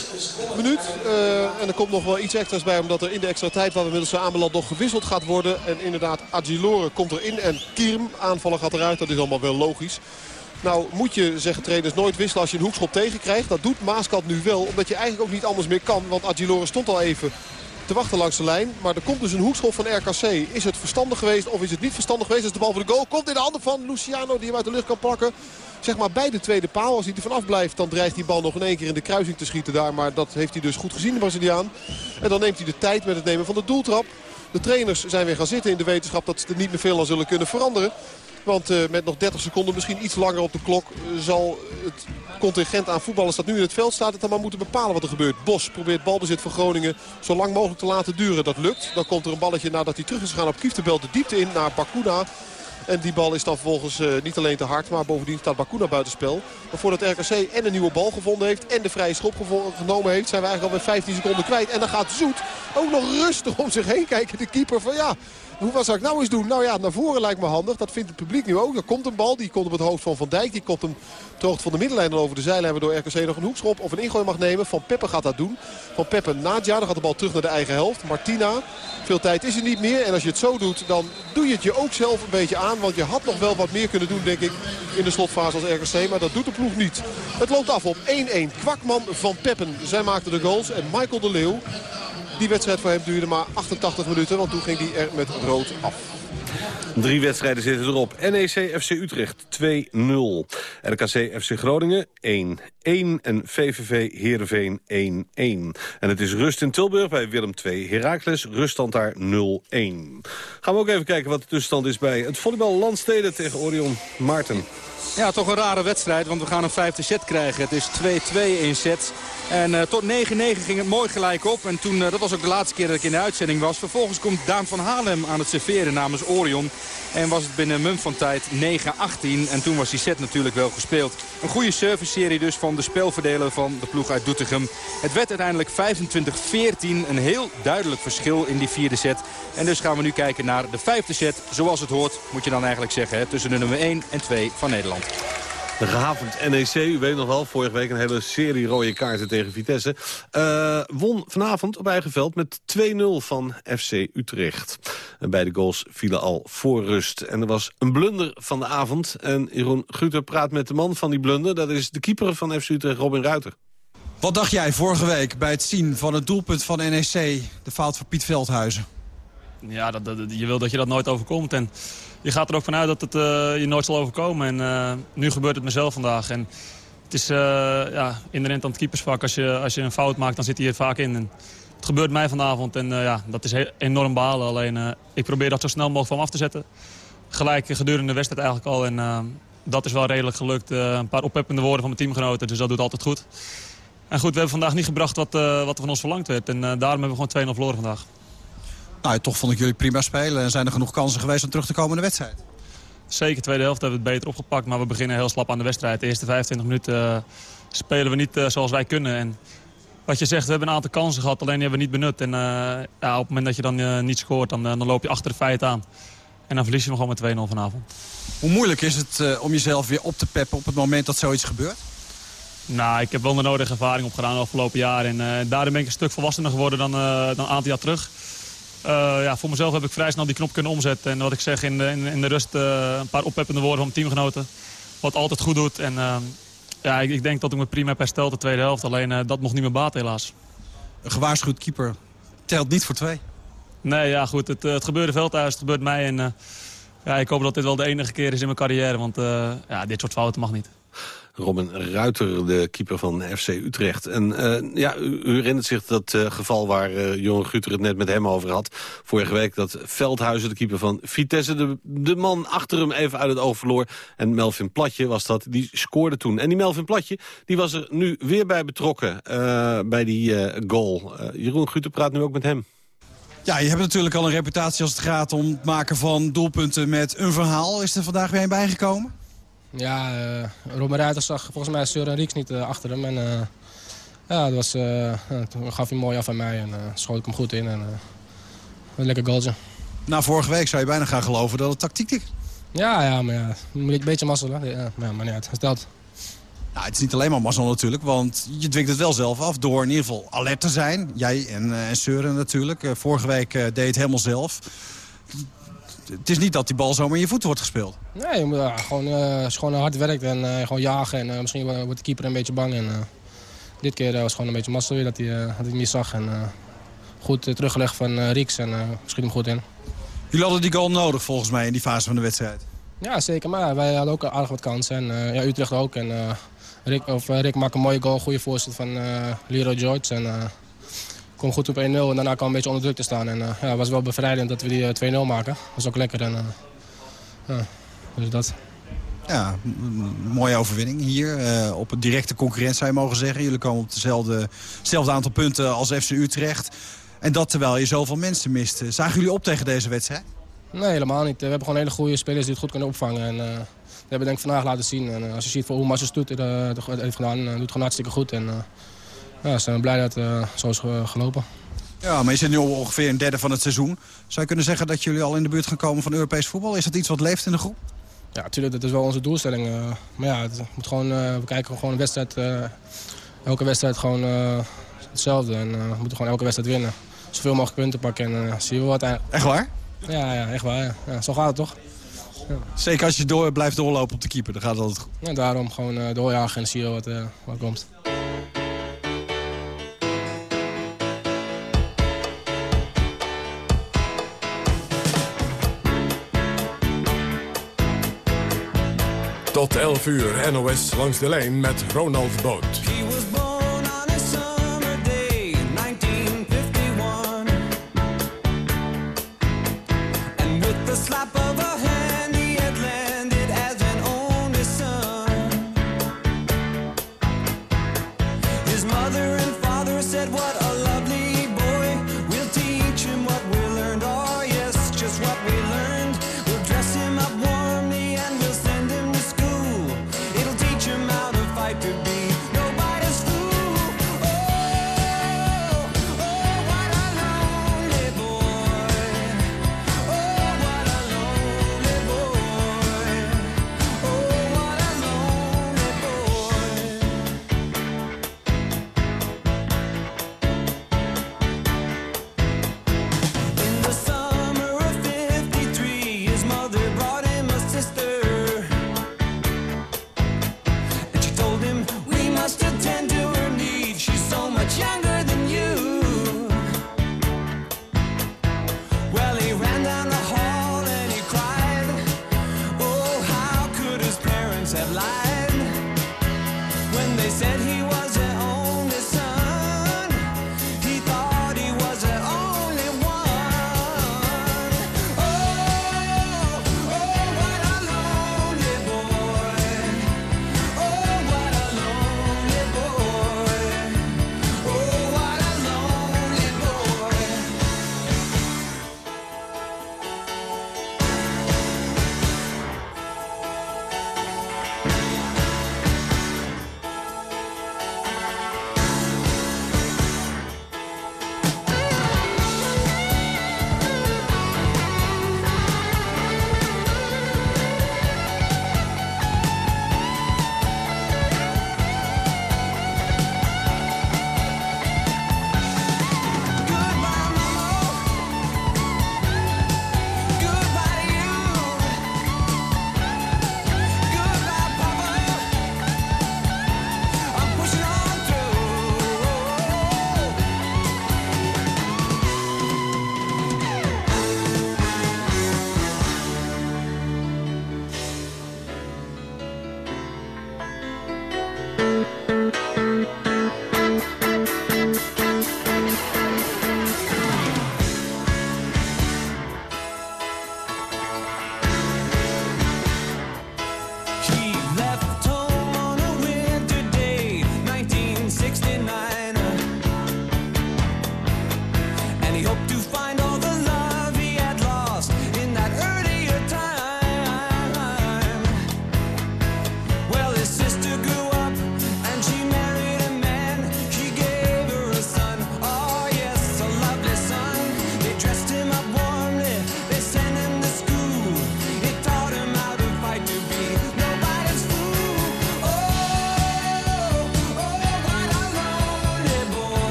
Een minuut. Uh, en er komt nog wel iets extra's bij. Omdat er in de extra tijd waar we inmiddels zijn aanbeland nog gewisseld gaat worden. En inderdaad, Agilore komt erin. En Kierm, aanvaller gaat eruit. Dat is allemaal wel logisch. Nou moet je, zeggen trainers, nooit wisselen als je een hoekschop tegenkrijgt. Dat doet Maaskant nu wel, omdat je eigenlijk ook niet anders meer kan. Want Agilore stond al even te wachten langs de lijn. Maar er komt dus een hoekschop van RKC. Is het verstandig geweest of is het niet verstandig geweest? Als de bal voor de goal komt in de handen van Luciano die hem uit de lucht kan pakken. Zeg maar bij de tweede paal. Als hij er vanaf blijft dan dreigt die bal nog in één keer in de kruising te schieten daar. Maar dat heeft hij dus goed gezien de Braziliaan. En dan neemt hij de tijd met het nemen van de doeltrap. De trainers zijn weer gaan zitten in de wetenschap dat ze er niet meer veel aan zullen kunnen veranderen. Want uh, met nog 30 seconden, misschien iets langer op de klok... Uh, zal het contingent aan voetballers dat nu in het veld staat... het dan maar moeten bepalen wat er gebeurt. Bos probeert balbezit voor Groningen zo lang mogelijk te laten duren. Dat lukt. Dan komt er een balletje nadat hij terug is gegaan op Kieftebel de diepte in naar Bakuna. En die bal is dan vervolgens uh, niet alleen te hard, maar bovendien staat Bakuna buitenspel. Maar voordat RKC en een nieuwe bal gevonden heeft en de vrije schop genomen heeft... zijn we eigenlijk al met 15 seconden kwijt. En dan gaat Zoet ook nog rustig om zich heen kijken. De keeper van ja, hoe, wat zou ik nou eens doen? Nou ja, naar voren lijkt me handig. Dat vindt het publiek nu ook. Er komt een bal. Die komt op het hoofd van Van Dijk. Die komt hem ter van de middenlijn over de zijlijn. Waardoor RKC nog een hoekschop of een ingooi mag nemen. Van Peppe gaat dat doen. Van Peppe Nadja. Dan gaat de bal terug naar de eigen helft. Martina. Veel tijd is er niet meer. En als je het zo doet, dan doe je het je ook zelf een beetje aan. Want je had nog wel wat meer kunnen doen, denk ik, in de slotfase als RKC. Maar dat doet de ploeg niet. Het loopt af op 1-1. Kwakman van Peppen. Zij maakte de goals. En Michael de Leeuw die wedstrijd voor hem duurde maar 88 minuten, want toen ging hij er met rood af. Drie wedstrijden zitten erop. NEC FC Utrecht 2-0. RKC FC Groningen 1-1. En VVV Heerenveen 1-1. En het is rust in Tilburg bij Willem 2. Heracles ruststand daar 0-1. Gaan we ook even kijken wat de tussenstand is bij het volleybal Landsteden tegen Orion Maarten. Ja, toch een rare wedstrijd, want we gaan een vijfde set krijgen. Het is 2-2 in sets. En uh, tot 9-9 ging het mooi gelijk op. En toen, uh, dat was ook de laatste keer dat ik in de uitzending was. Vervolgens komt Daan van Halem aan het serveren namens Orion. En was het binnen een mum van tijd 9-18. En toen was die set natuurlijk wel gespeeld. Een goede service-serie dus van de spelverdeler van de ploeg uit Doetinchem. Het werd uiteindelijk 25-14. Een heel duidelijk verschil in die vierde set. En dus gaan we nu kijken naar de vijfde set. Zoals het hoort, moet je dan eigenlijk zeggen. Hè, tussen de nummer 1 en 2 van Nederland. De gehavend NEC, u weet nog wel, vorige week een hele serie rode kaarten tegen Vitesse. Uh, won vanavond op eigen veld met 2-0 van FC Utrecht. En beide goals vielen al voor rust. En er was een blunder van de avond. En Jeroen Guter praat met de man van die blunder. Dat is de keeper van FC Utrecht, Robin Ruiter. Wat dacht jij vorige week bij het zien van het doelpunt van NEC, de fout van Piet Veldhuizen? Ja, dat, dat, je wil dat je dat nooit overkomt. En je gaat er ook vanuit dat het uh, je nooit zal overkomen. En uh, nu gebeurt het mezelf vandaag. En het is uh, ja, inherent aan het keepersvak. Als je, als je een fout maakt, dan zit hij er vaak in. En het gebeurt mij vanavond en ja, dat is enorm balen. Alleen ik probeer dat zo snel mogelijk van af te zetten. Gelijk gedurende de wedstrijd eigenlijk al. En dat is wel redelijk gelukt. een paar oppeppende woorden van mijn teamgenoten, dus dat doet altijd goed. En goed, we hebben vandaag niet gebracht wat, wat er van ons verlangd werd. En daarom hebben we gewoon 2-0 verloren vandaag. Nou, toch vond ik jullie prima spelen. En zijn er genoeg kansen geweest om terug te komen in de wedstrijd? Zeker, de tweede helft hebben we het beter opgepakt. Maar we beginnen heel slap aan de wedstrijd. De eerste 25 minuten uh, spelen we niet uh, zoals wij kunnen. En wat je zegt, we hebben een aantal kansen gehad. Alleen die hebben we niet benut. En uh, ja, op het moment dat je dan niet scoort, dan, dan loop je achter de feit aan. En dan verlies je hem gewoon met 2-0 vanavond. Hoe moeilijk is het om jezelf weer op te peppen op het moment dat zoiets gebeurt? Nou, ik heb wel de nodige ervaring opgedaan de afgelopen jaren. En daarin ben ik een stuk volwassener geworden dan, dan een aantal jaar terug. Uh, ja, voor mezelf heb ik vrij snel die knop kunnen omzetten. En wat ik zeg in de, in, in de rust, uh, een paar oppeppende woorden van mijn teamgenoten. Wat altijd goed doet. En uh, ja, ik, ik denk dat ik me prima heb hersteld de tweede helft. Alleen eh, dat mocht niet meer baat helaas. Een gewaarschuwd keeper telt niet voor twee. Nee, ja goed. Het, eh, het gebeurde veldhuis, het gebeurt mij. En eh, ja, ik hoop dat dit wel de enige keer is in mijn carrière. Want eh, ja, dit soort fouten mag niet. Robin Ruiter, de keeper van FC Utrecht. En eh, ja, u, herinnert zich dat eh, geval waar uh, Johan Guter het net met hem over had. Vorige week dat Veldhuizen, de keeper van Vitesse... De, de man achter hem even uit het oog verloor. En Melvin Platje was dat, die scoorde toen. En die Melvin Platje, die was er nu weer bij betrokken... eh, bij die eh, goal. Eh, Jeroen Guter praat nu ook met hem. Ja, je hebt natuurlijk al een reputatie als het gaat om het maken van doelpunten met een verhaal. Is er vandaag weer een bijgekomen? Ja, uh, Robin Ruiter zag volgens mij Søren Rieks niet uh, achter hem. En, uh, ja, dat was, toen gaf hij mooi af aan mij en schoot ik hem goed in. En, een lekker goaltje. Na vorige week zou je bijna gaan geloven dat het tactiek is. Ja, ja, maar ja, een beetje mazzelen. Ja, maar, maar niet uit, stelt. Nou, het is niet alleen maar mazzel natuurlijk, want je dwingt het wel zelf af door in ieder geval alert te zijn. Jij en, en Søren natuurlijk. vorige week deed het helemaal zelf het is niet dat die bal zomaar in je voeten wordt gespeeld. Nee, je moet, ja, gewoon, uh, als je gewoon hard werkt en uh, gewoon jagen. En uh, misschien wordt de keeper een beetje bang. En, dit keer was het gewoon een beetje mazzel weer dat hij, dat hij niet zag. En, goed teruggelegd van Rieks en schiet hem goed in. Jullie hadden die goal nodig volgens mij in die fase van de wedstrijd. Ja, zeker. Maar wij hadden ook aardig wat kansen. En ja, Utrecht ook. En, Rick, of, Rick maakt een mooie goal, goede voorzet van Leroy George. En, kom goed op 1-0 en daarna kwam een beetje onder druk te staan. En uh, ja, het was wel bevrijdend dat we die uh, 2-0 maken. Dat was ook lekker. En, ja, dus dat. Ja, mooie overwinning hier. op een directe concurrent zou je mogen zeggen. Jullie komen op hetzelfde aantal punten als FC Utrecht. En dat terwijl je zoveel mensen mist. Zagen jullie op tegen deze wedstrijd? Nee, helemaal niet. We hebben gewoon hele goede spelers die het goed kunnen opvangen. En, dat hebben we denk ik vandaag laten zien. En als je ziet voor hoe Marcus Stoet het heeft gedaan, doet het gewoon hartstikke goed. En, ja, zijn we blij dat het uh, zo is gelopen. Ja, maar je zit nu ongeveer een derde van het seizoen. Zou je kunnen zeggen dat jullie al in de buurt gaan komen van Europees voetbal? Is dat iets wat leeft in de groep? Ja, natuurlijk. Dat is wel onze doelstelling. Uh, maar ja, het moet gewoon, uh, we kijken gewoon een wedstrijd. elke wedstrijd gewoon hetzelfde. En we moeten gewoon elke wedstrijd winnen. Zoveel mogelijk punten pakken en zien we wat. Echt waar? Ja, ja echt waar. Ja. Ja, zo gaat het toch? Ja. Zeker als je door, blijft doorlopen op de keeper, dan gaat het altijd goed. Ja, daarom gewoon doorjagen en zien we wat, wat komt. Tot 11 uur NOS langs de lijn met Ronald Boot.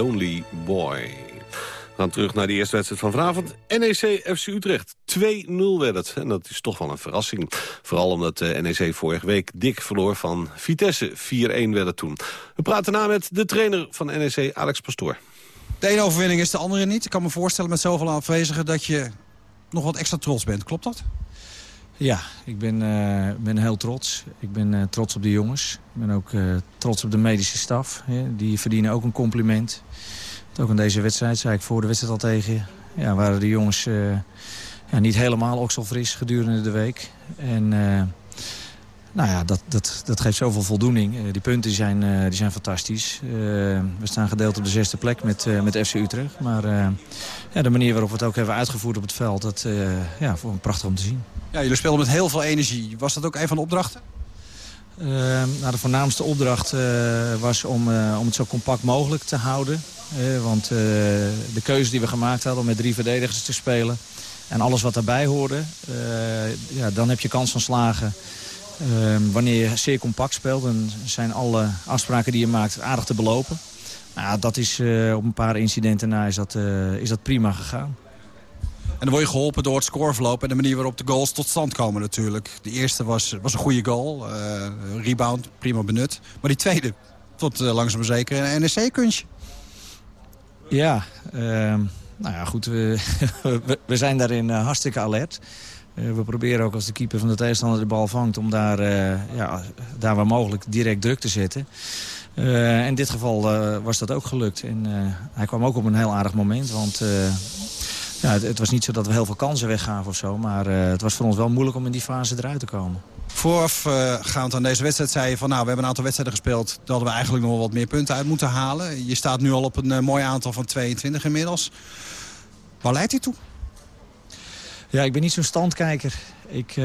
Lonely Boy. We gaan terug naar de eerste wedstrijd van vanavond. NEC FC Utrecht. 2-0 werd het. En dat is toch wel een verrassing. Vooral omdat de NEC vorige week dik verloor van Vitesse. 4-1 werd het toen. We praten na met de trainer van NEC, Alex Pastoor. De ene overwinning is de andere niet. Ik kan me voorstellen met zoveel aanwezigen dat je nog wat extra trots bent. Klopt dat? Ja, ik ben, eh, ben heel trots. Ik ben eh, trots op de jongens. Ik ben ook eh, trots op de medische staf. Hè. Die verdienen ook een compliment. Ook in deze wedstrijd, zei ik voor de wedstrijd al tegen. Ja, waren de jongens ja, niet helemaal okselfris gedurende de week. En nou ja, dat, dat, dat geeft zoveel voldoening. die punten zijn, die zijn fantastisch. we staan gedeeld op de zesde plek met, met FC Utrecht. Maar ja, de manier waarop we het ook hebben uitgevoerd op het veld... dat ja, vond ik prachtig om te zien. Ja, jullie speelden met heel veel energie. Was dat ook een van de opdrachten? Uh, de voornaamste opdracht uh, was om, uh, om het zo compact mogelijk te houden. want de keuze die we gemaakt hadden om met drie verdedigers te spelen... en alles wat daarbij hoorde, ja, dan heb je kans van slagen. wanneer je zeer compact speelt, dan zijn alle afspraken die je maakt aardig te belopen. Nou, dat is, op een paar incidenten na is dat, is dat prima gegaan. En dan word je geholpen door het scoreverloop en de manier waarop de goals tot stand komen natuurlijk. De eerste was, was een goede goal, uh, rebound, prima benut. Maar die tweede, tot uh, langzaam zeker een NEC-kunstje. Ja, uh, nou ja, goed, we, we zijn daarin hartstikke alert. we proberen ook als de keeper van de tegenstander de bal vangt... om daar, ja, daar waar mogelijk direct druk te zetten. in dit geval was dat ook gelukt. En hij kwam ook op een heel aardig moment, want ja, het, het, was niet zo dat we heel veel kansen weggaven of zo. Maar uh, het was voor ons wel moeilijk om in die fase eruit te komen. Voorafgaand uh, aan deze wedstrijd zei je van... nou, we hebben een aantal wedstrijden gespeeld... daar hadden we eigenlijk nog wel wat meer punten uit moeten halen. Je staat nu al op een uh, mooi aantal van 22 inmiddels. Waar leidt hij toe? Ja, ik ben niet zo'n standkijker. Ik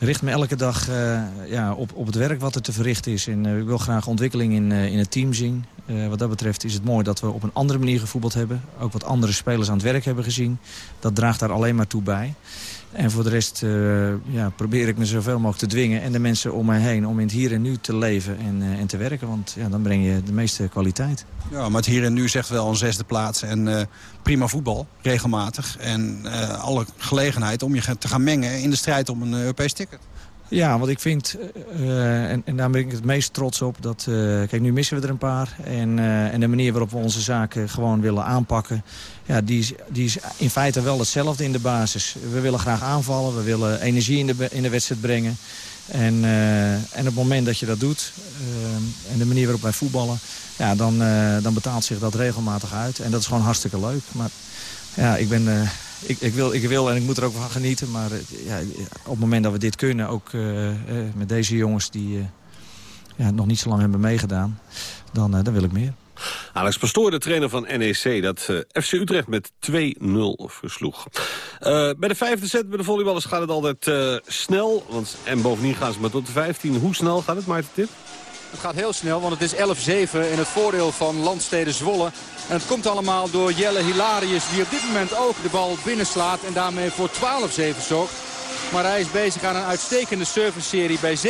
richt me elke dag uh, ja, op, op het werk wat er te verrichten is. En uh, ik wil graag ontwikkeling in, uh, in het team zien. wat dat betreft is het mooi dat we op een andere manier gevoetbald hebben. Ook wat andere spelers aan het werk hebben gezien. Dat draagt daar alleen maar toe bij. En voor de rest ja, probeer ik me zoveel mogelijk te dwingen. En de mensen om mij heen om in het hier en nu te leven en, en te werken. Want ja, dan breng je de meeste kwaliteit. Ja, maar het hier en nu zegt wel een zesde plaats. En prima voetbal, regelmatig. En alle gelegenheid om je te gaan mengen in de strijd om een Europees ticket. Ja, want ik vind, uh, en, en, daar ben ik het meest trots op... dat, uh, kijk, nu missen we er een paar. En, uh, en de manier waarop we onze zaken gewoon willen aanpakken... Ja, die, is, die is in feite wel hetzelfde in de basis. We willen graag aanvallen, we willen energie in de, in de wedstrijd brengen. En, en op het moment dat je dat doet, en de manier waarop wij voetballen... Ja, dan, dan betaalt zich dat regelmatig uit. En dat is gewoon hartstikke leuk. Maar ja, ik ben ik, ik, wil, ik wil en ik moet er ook van genieten. Maar ja, op het moment dat we dit kunnen, ook met deze jongens die ja, nog niet zo lang hebben meegedaan, dan, dan wil ik meer. Alex Pastoor, de trainer van NEC, dat FC Utrecht met 2-0 versloeg. bij de vijfde set bij de volleyballers gaat het altijd snel. Want, en bovendien gaan ze maar tot de 15. Hoe snel gaat het, Maarten Tip? Het gaat heel snel, want het is 11-7 in het voordeel van Landsteden Zwolle. En het komt allemaal door Jelle Hilarius, die op dit moment ook de bal binnenslaat en daarmee voor 12-7 zorgt. Maar hij is bezig aan een uitstekende service-serie. Bij 7-7,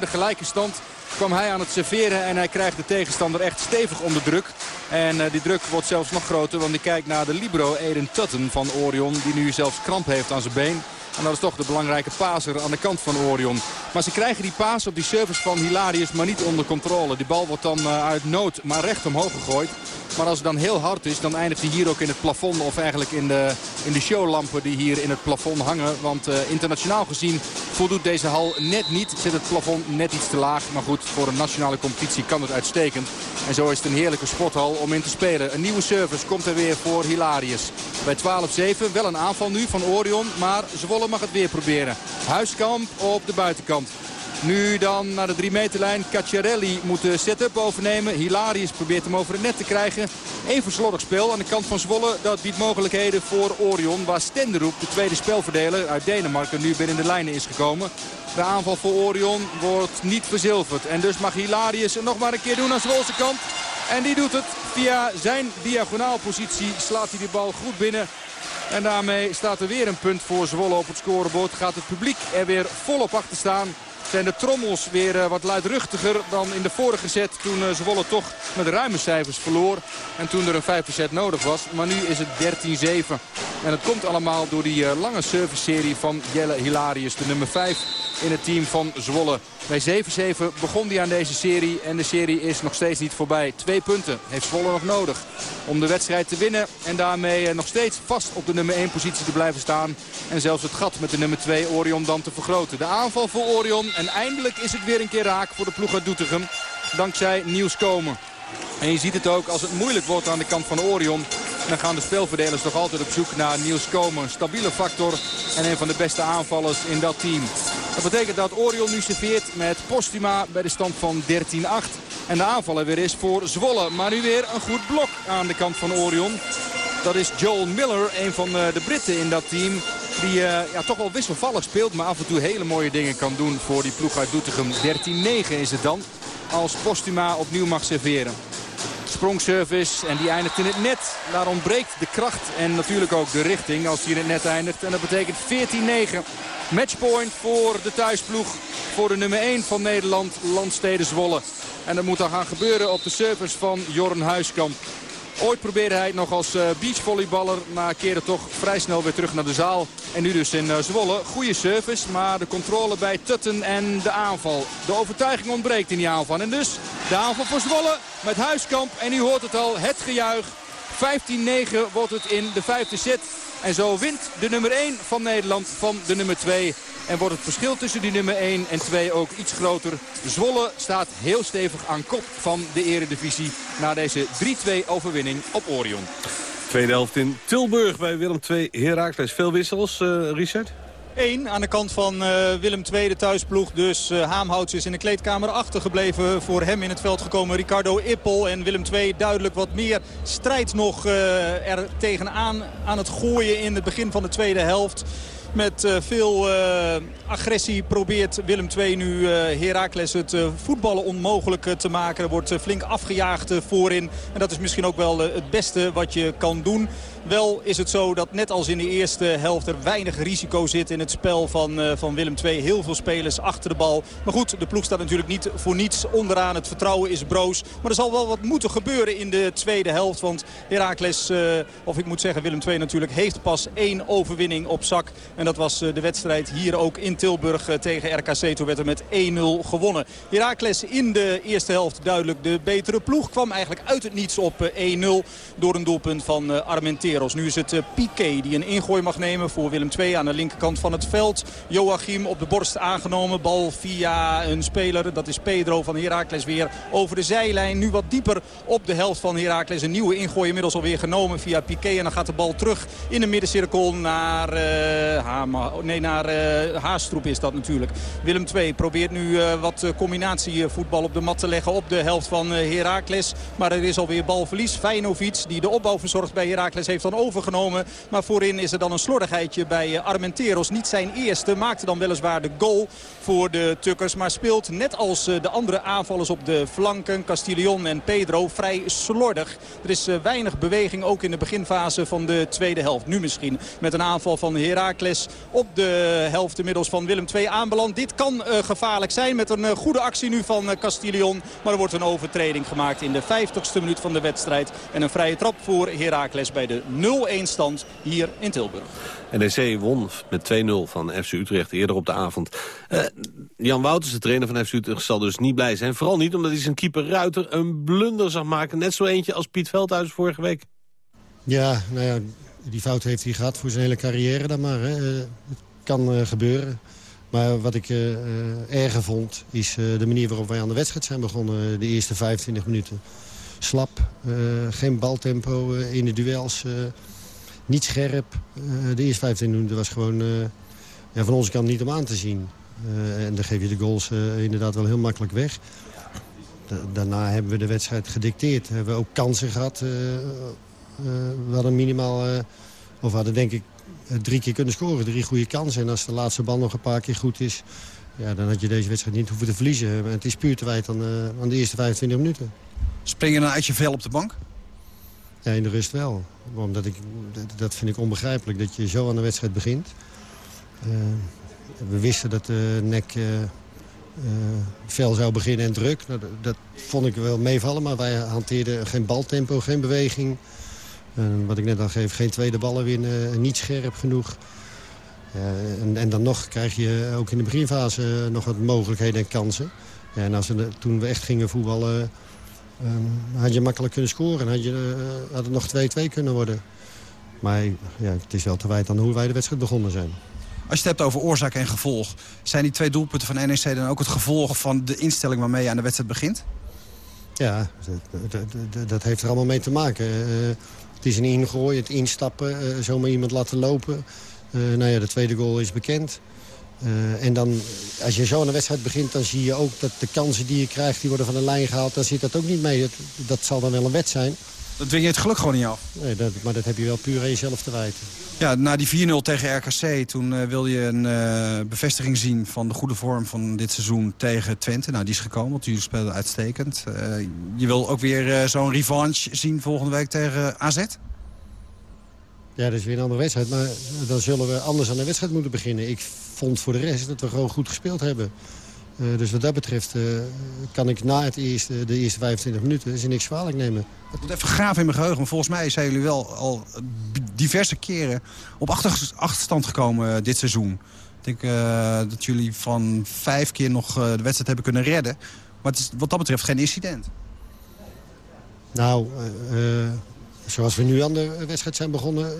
de gelijke stand, kwam hij aan het serveren. En hij krijgt de tegenstander echt stevig onder druk. En uh, die druk wordt zelfs nog groter, want hij kijkt naar de libero Eden Tutten van Orion. Die nu zelfs kramp heeft aan zijn been. En dat is toch de belangrijke paser aan de kant van Orion. Maar ze krijgen die paas op die service van Hilarius maar niet onder controle. Die bal wordt dan uh, uit nood maar recht omhoog gegooid. Maar als het dan heel hard is, dan eindigt hij hier ook in het plafond. Of eigenlijk in de, in de showlampen die hier in het plafond hangen. Want uh, internationaal gezien voldoet deze hal net niet. Zit het plafond net iets te laag. Maar goed, voor een nationale competitie kan het uitstekend. En zo is het een heerlijke sporthal om in te spelen. Een nieuwe service komt er weer voor Hilarius. Bij 12-7 wel een aanval nu van Orion. Maar Zwolle mag het weer proberen. Huiskamp op de buitenkant. Nu dan naar de 3 meterlijn. Cacciarelli moet de set-up overnemen. Hilarius probeert hem over het net te krijgen. Even slordig spel aan de kant van Zwolle. Dat biedt mogelijkheden voor Orion. Waar Stenderoep, de tweede spelverdeler uit Denemarken, nu binnen de lijnen is gekomen. De aanval voor Orion wordt niet verzilverd. En dus mag Hilarius het nog maar een keer doen aan Zwolse kant. En die doet het. Via zijn diagonaalpositie slaat hij de bal goed binnen. En daarmee staat er weer een punt voor Zwolle op het scorebord. Gaat het publiek er weer volop achter staan. zijn de trommels weer eh, wat luidruchtiger dan in de vorige set. Toen eh, Zwolle toch met ruime cijfers verloor. En toen er een vijfde set nodig was. Maar nu is het 13-7. En het komt allemaal door die eh, lange serviceserie van Jelle Hilarius. De nummer 5 in het team van Zwolle. Bij 7-7 begon hij aan deze serie. En de serie is nog steeds niet voorbij. Twee punten heeft Zwolle nog nodig om de wedstrijd te winnen. En daarmee eh, nog steeds vast op de nummer 1 positie te blijven staan. En zelfs het gat met de nummer 2 Orion dan te vergroten. De aanval voor Orion. En eindelijk is het weer een keer raak voor de ploeg uit Doetinchem. Dankzij Niels Komen. En je ziet het ook als het moeilijk wordt aan de kant van Orion. Dan gaan de speelverdelers toch altijd op zoek naar Niels Komen. Een stabiele factor en een van de beste aanvallers in dat team. Dat betekent dat Orion nu serveert met Postuma bij de stand van 13-8. En de aanvaller weer is voor Zwolle. Maar nu weer een goed blok aan de kant van Orion. Dat is Joel Miller, een van eh, de Britten in dat team. Die eh, ja, toch wel wisselvallig speelt, maar af en toe hele mooie dingen kan doen voor die ploeg uit Doetinchem. 13-9 is het dan, als Postuma opnieuw mag serveren. Sprongservice en die eindigt in het net. Daar ontbreekt de kracht en natuurlijk ook de richting als hij in het net eindigt. En dat betekent 14-9. Matchpoint voor de thuisploeg. Voor de nummer 1 van Nederland, Landstede Zwolle. En dat moet dan gaan gebeuren op de service van Jorn Huiskamp. Ooit probeerde hij nog als eh, beachvolleyballer, maar keerde toch vrij snel weer terug naar de zaal. En nu dus in eh, Zwolle. Goede service, maar de controle bij Tutten en de aanval. De overtuiging ontbreekt in die aanval. En dus de aanval voor Zwolle met Huiskamp. En u hoort het al, het gejuich. 15-9 wordt het in de vijfde set. En zo wint de nummer 1 van Nederland van de nummer 2. En wordt het verschil tussen die nummer 1 en 2 ook iets groter. Zwolle staat heel stevig aan kop van de eredivisie. Na deze 3-2 overwinning op Orion. Tweede helft in Tilburg bij Willem II Heracles. Veel wissels, eh, Richard? 1 aan de kant van eh, Willem II, de thuisploeg. Dus uh, Haamhouts is in de kleedkamer achtergebleven. Voor hem in het veld gekomen Ricardo Ippel. En Willem II duidelijk wat meer strijd nog uh, er tegenaan aan het gooien in het begin van de tweede helft. Met veel agressie probeert Willem II nu uh, Heracles het voetballen onmogelijk te maken. Er wordt flink afgejaagd voorin. En dat is misschien ook wel het beste wat je kan doen. Wel is het zo dat net als in de eerste helft er weinig risico zit in het spel van, uh, van Willem II. Heel veel spelers achter de bal. Maar goed, de ploeg staat natuurlijk niet voor niets onderaan. Het vertrouwen is broos. Maar er zal wel wat moeten gebeuren in de tweede helft. Want Heracles, uh, of ik moet zeggen Willem II natuurlijk, heeft pas één overwinning op zak. En dat was uh, de wedstrijd hier ook in Tilburg tegen RKC. Toen werd er met 1-0 gewonnen. Heracles in de eerste helft duidelijk de betere ploeg. Kwam eigenlijk uit het niets op 1-0 door een doelpunt van Armenteros. Nu is het uh, Piqué die een ingooi mag nemen voor Willem II aan de linkerkant van het veld. Joachim op de borst aangenomen. Bal via een speler. Dat is Pedro van Heracles weer over de zijlijn. Nu wat dieper op de helft van Heracles. Een nieuwe ingooi inmiddels alweer genomen via Piqué. En dan gaat de bal terug in de middencirkel naar, uh, nee, naar uh, Haastroep is dat natuurlijk. Willem II probeert nu wat combinatievoetbal op de mat te leggen op de helft van Heracles. Maar er is alweer balverlies. Feinovic die de opbouw verzorgt bij Heracles heeft dan overgenomen. Maar voorin is er dan een slordigheidje bij Armenteros. Niet zijn eerste. Maakte dan weliswaar de goal voor de Tukkers. Maar speelt net als de andere aanvallers op de flanken. Castillon en Pedro vrij slordig. Er is weinig beweging ook in de beginfase van de tweede helft. Nu misschien met een aanval van Heracles op de helft inmiddels van Willem II aanbeland. Dit kan gevaarlijk zijn met een goede actie nu van uh, Castillon. Maar er wordt een overtreding gemaakt in de 50ste minuut van de wedstrijd. En een vrije trap voor Heracles bij de 0-1 stand hier in Tilburg. NEC won met 2-0 van FC Utrecht eerder op de avond. Uh, Jan Wouters, de trainer van FC Utrecht, zal dus niet blij zijn. Vooral niet omdat hij zijn keeper Ruiter een blunder zag maken. Net zo eentje als Piet Veldhuis vorige week. Ja, nou ja, die fout heeft hij gehad voor zijn hele carrière dan maar. Hè. Het kan uh, gebeuren. Maar wat ik uh, erger vond, is de manier waarop wij aan de wedstrijd zijn begonnen. De eerste 25 minuten slap, uh, geen baltempo uh, in de duels, uh, niet scherp. de eerste 15 minuten was gewoon ja, van onze kant niet om aan te zien. en dan geef je de goals inderdaad wel heel makkelijk weg. Da daarna hebben we de wedstrijd gedicteerd. Hebben we ook kansen gehad. we hadden minimaal, of hadden denk ik drie keer kunnen scoren. Drie goede kansen. En als de laatste bal nog een paar keer goed is... Ja, dan had je deze wedstrijd niet hoeven te verliezen. Het is puur te wijten aan, aan de eerste 25 minuten. Spring je uit je vel op de bank? Ja, in de rust wel. Omdat ik, dat vind ik onbegrijpelijk, dat je zo aan de wedstrijd begint. Uh, we wisten dat de nek uh, fel zou beginnen en druk. Nou, dat, vond ik wel meevallen, maar wij hanteerden geen baltempo, geen beweging. Wat ik net al geef, geen tweede ballen winnen, niet scherp genoeg. En, en, dan nog krijg je ook in de beginfase nog wat mogelijkheden en kansen. En als we, toen we echt gingen voetballen, um, had je makkelijk kunnen scoren. Had, je, uh, had het nog 2-2 kunnen worden. Maar ja, het is wel te wijten aan hoe wij de wedstrijd begonnen zijn. Als je het hebt over oorzaak en gevolg... zijn die twee doelpunten van NEC dan ook het gevolg van de instelling waarmee je aan de wedstrijd begint? Ja, dat, heeft er allemaal mee te maken. Uh, het is een ingooi, het instappen, uh, zomaar iemand laten lopen. Nou ja, de tweede goal is bekend. Uh, en dan, als je zo aan de wedstrijd begint, dan zie je ook dat de kansen die je krijgt, die worden van de lijn gehaald. Dan zit dat ook niet mee. Dat, dat zal dan wel een wet zijn. Dat dwing je het geluk gewoon niet af. Nee, dat, maar dat heb je wel puur aan jezelf te wijten. Ja, na die 4-0 tegen RKC, toen uh, wilde je een uh, bevestiging zien van de goede vorm van dit seizoen tegen Twente. Nou, die is gekomen, want jullie spelen uitstekend. Je wil ook weer zo'n revanche zien volgende week tegen AZ? Ja, dat is weer een andere wedstrijd. Maar dan zullen we anders aan de wedstrijd moeten beginnen. Ik vond voor de rest dat we gewoon goed gespeeld hebben. Uh, dus wat dat betreft uh, kan ik na het eerste, de eerste 25 minuten is niks kwalijk nemen. Ik moet even graven in mijn geheugen. Maar volgens mij zijn jullie wel al diverse keren op achter, achterstand gekomen dit seizoen. Ik denk dat jullie van vijf keer nog de wedstrijd hebben kunnen redden. Maar het is wat dat betreft geen incident. Nou, zoals we nu aan de wedstrijd zijn begonnen...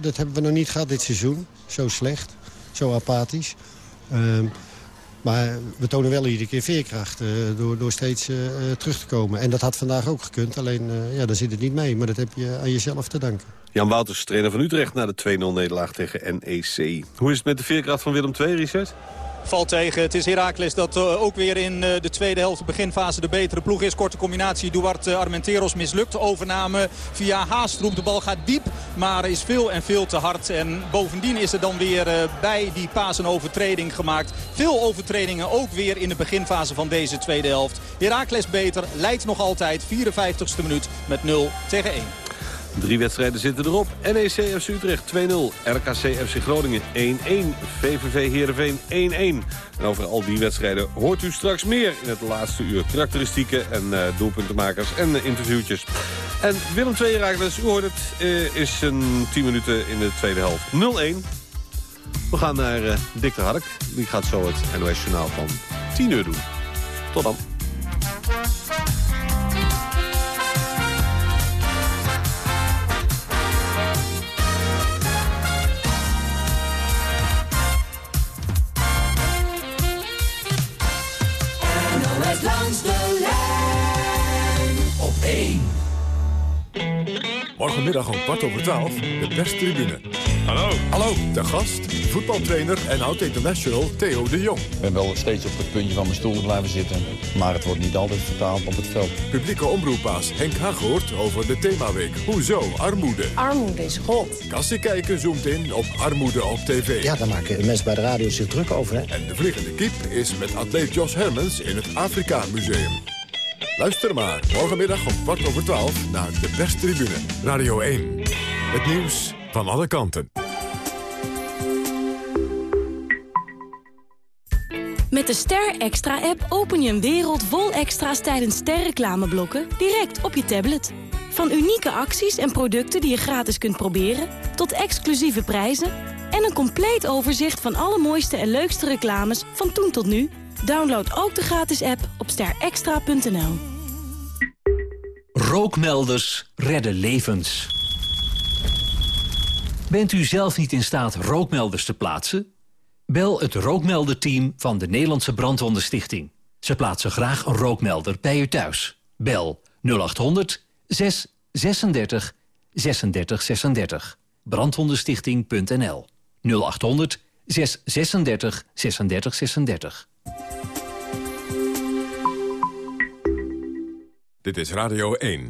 dat hebben we nog niet gehad dit seizoen. Zo slecht, zo apathisch. Ehm, maar we tonen wel iedere keer veerkracht uh, door, door steeds uh, terug te komen. En dat had vandaag ook gekund, alleen ja, daar zit het niet mee. Maar dat heb je aan jezelf te danken. Jan Wouters, trainer van Utrecht, na de 2-0-nederlaag tegen NEC. Hoe is het met de veerkracht van Willem II, Richard? Valt tegen. Het is Heracles dat uh, ook weer in uh, de tweede helft, beginfase, de betere ploeg is. Korte combinatie, Duarte Armenteros mislukt. Overname via Haastroep. De bal gaat diep, maar is veel en veel te hard. En bovendien is er dan weer bij die paas een overtreding gemaakt. Veel overtredingen ook weer in de beginfase van deze tweede helft. Heracles beter, leidt nog altijd 54ste minuut met 0 tegen 1. Drie wedstrijden zitten erop. NEC FC Utrecht 2-0. RKC FC Groningen 1-1. VVV Heerenveen 1-1. En over al die wedstrijden hoort u straks meer in het laatste uur. Karakteristieken en uh, doelpuntenmakers en uh, interviewtjes. En Willem II Raakles, u hoort het, uh, is een 10 minuten in de tweede helft. 0-1. We gaan naar Dick de Hark. Die gaat zo het NOS Journaal van 10 uur doen. Tot dan. Morgenmiddag om kwart over twaalf, de perstribune. Hallo. Hallo. De gast, voetbaltrainer en oud-international Theo de Jong. Ik ben wel steeds op het puntje van mijn stoel blijven zitten. Maar het wordt niet altijd vertaald op het veld. Publieke omroepbaas Henk Hagoort over de themaweek. Hoezo armoede? Armoede is rot. Kassie kijken zoomt in op armoede op tv. Ja, daar maken mensen bij de radio zich druk over. Hè? En de vliegende kip is met atleet Jos Hermans in het Afrika Museum. Luister maar, morgenmiddag om kwart over twaalf naar de perstribune. Radio 1. Het nieuws van alle kanten. Met de Ster Extra-app open je een wereld vol extra's tijdens sterreclameblokken direct op je tablet. Van unieke acties en producten die je gratis kunt proberen, tot exclusieve prijzen en een compleet overzicht van alle mooiste en leukste reclames van toen tot nu. Download ook de gratis app op sterextra.nl. Rookmelders redden levens. Bent u zelf niet in staat rookmelders te plaatsen? Bel het rookmelderteam van de Nederlandse Brandwondenstichting. Ze plaatsen graag een rookmelder bij u thuis. Bel 0800 636 36 36. Brandwondenstichting.nl 0800 636 36 36. Dit is Radio 1.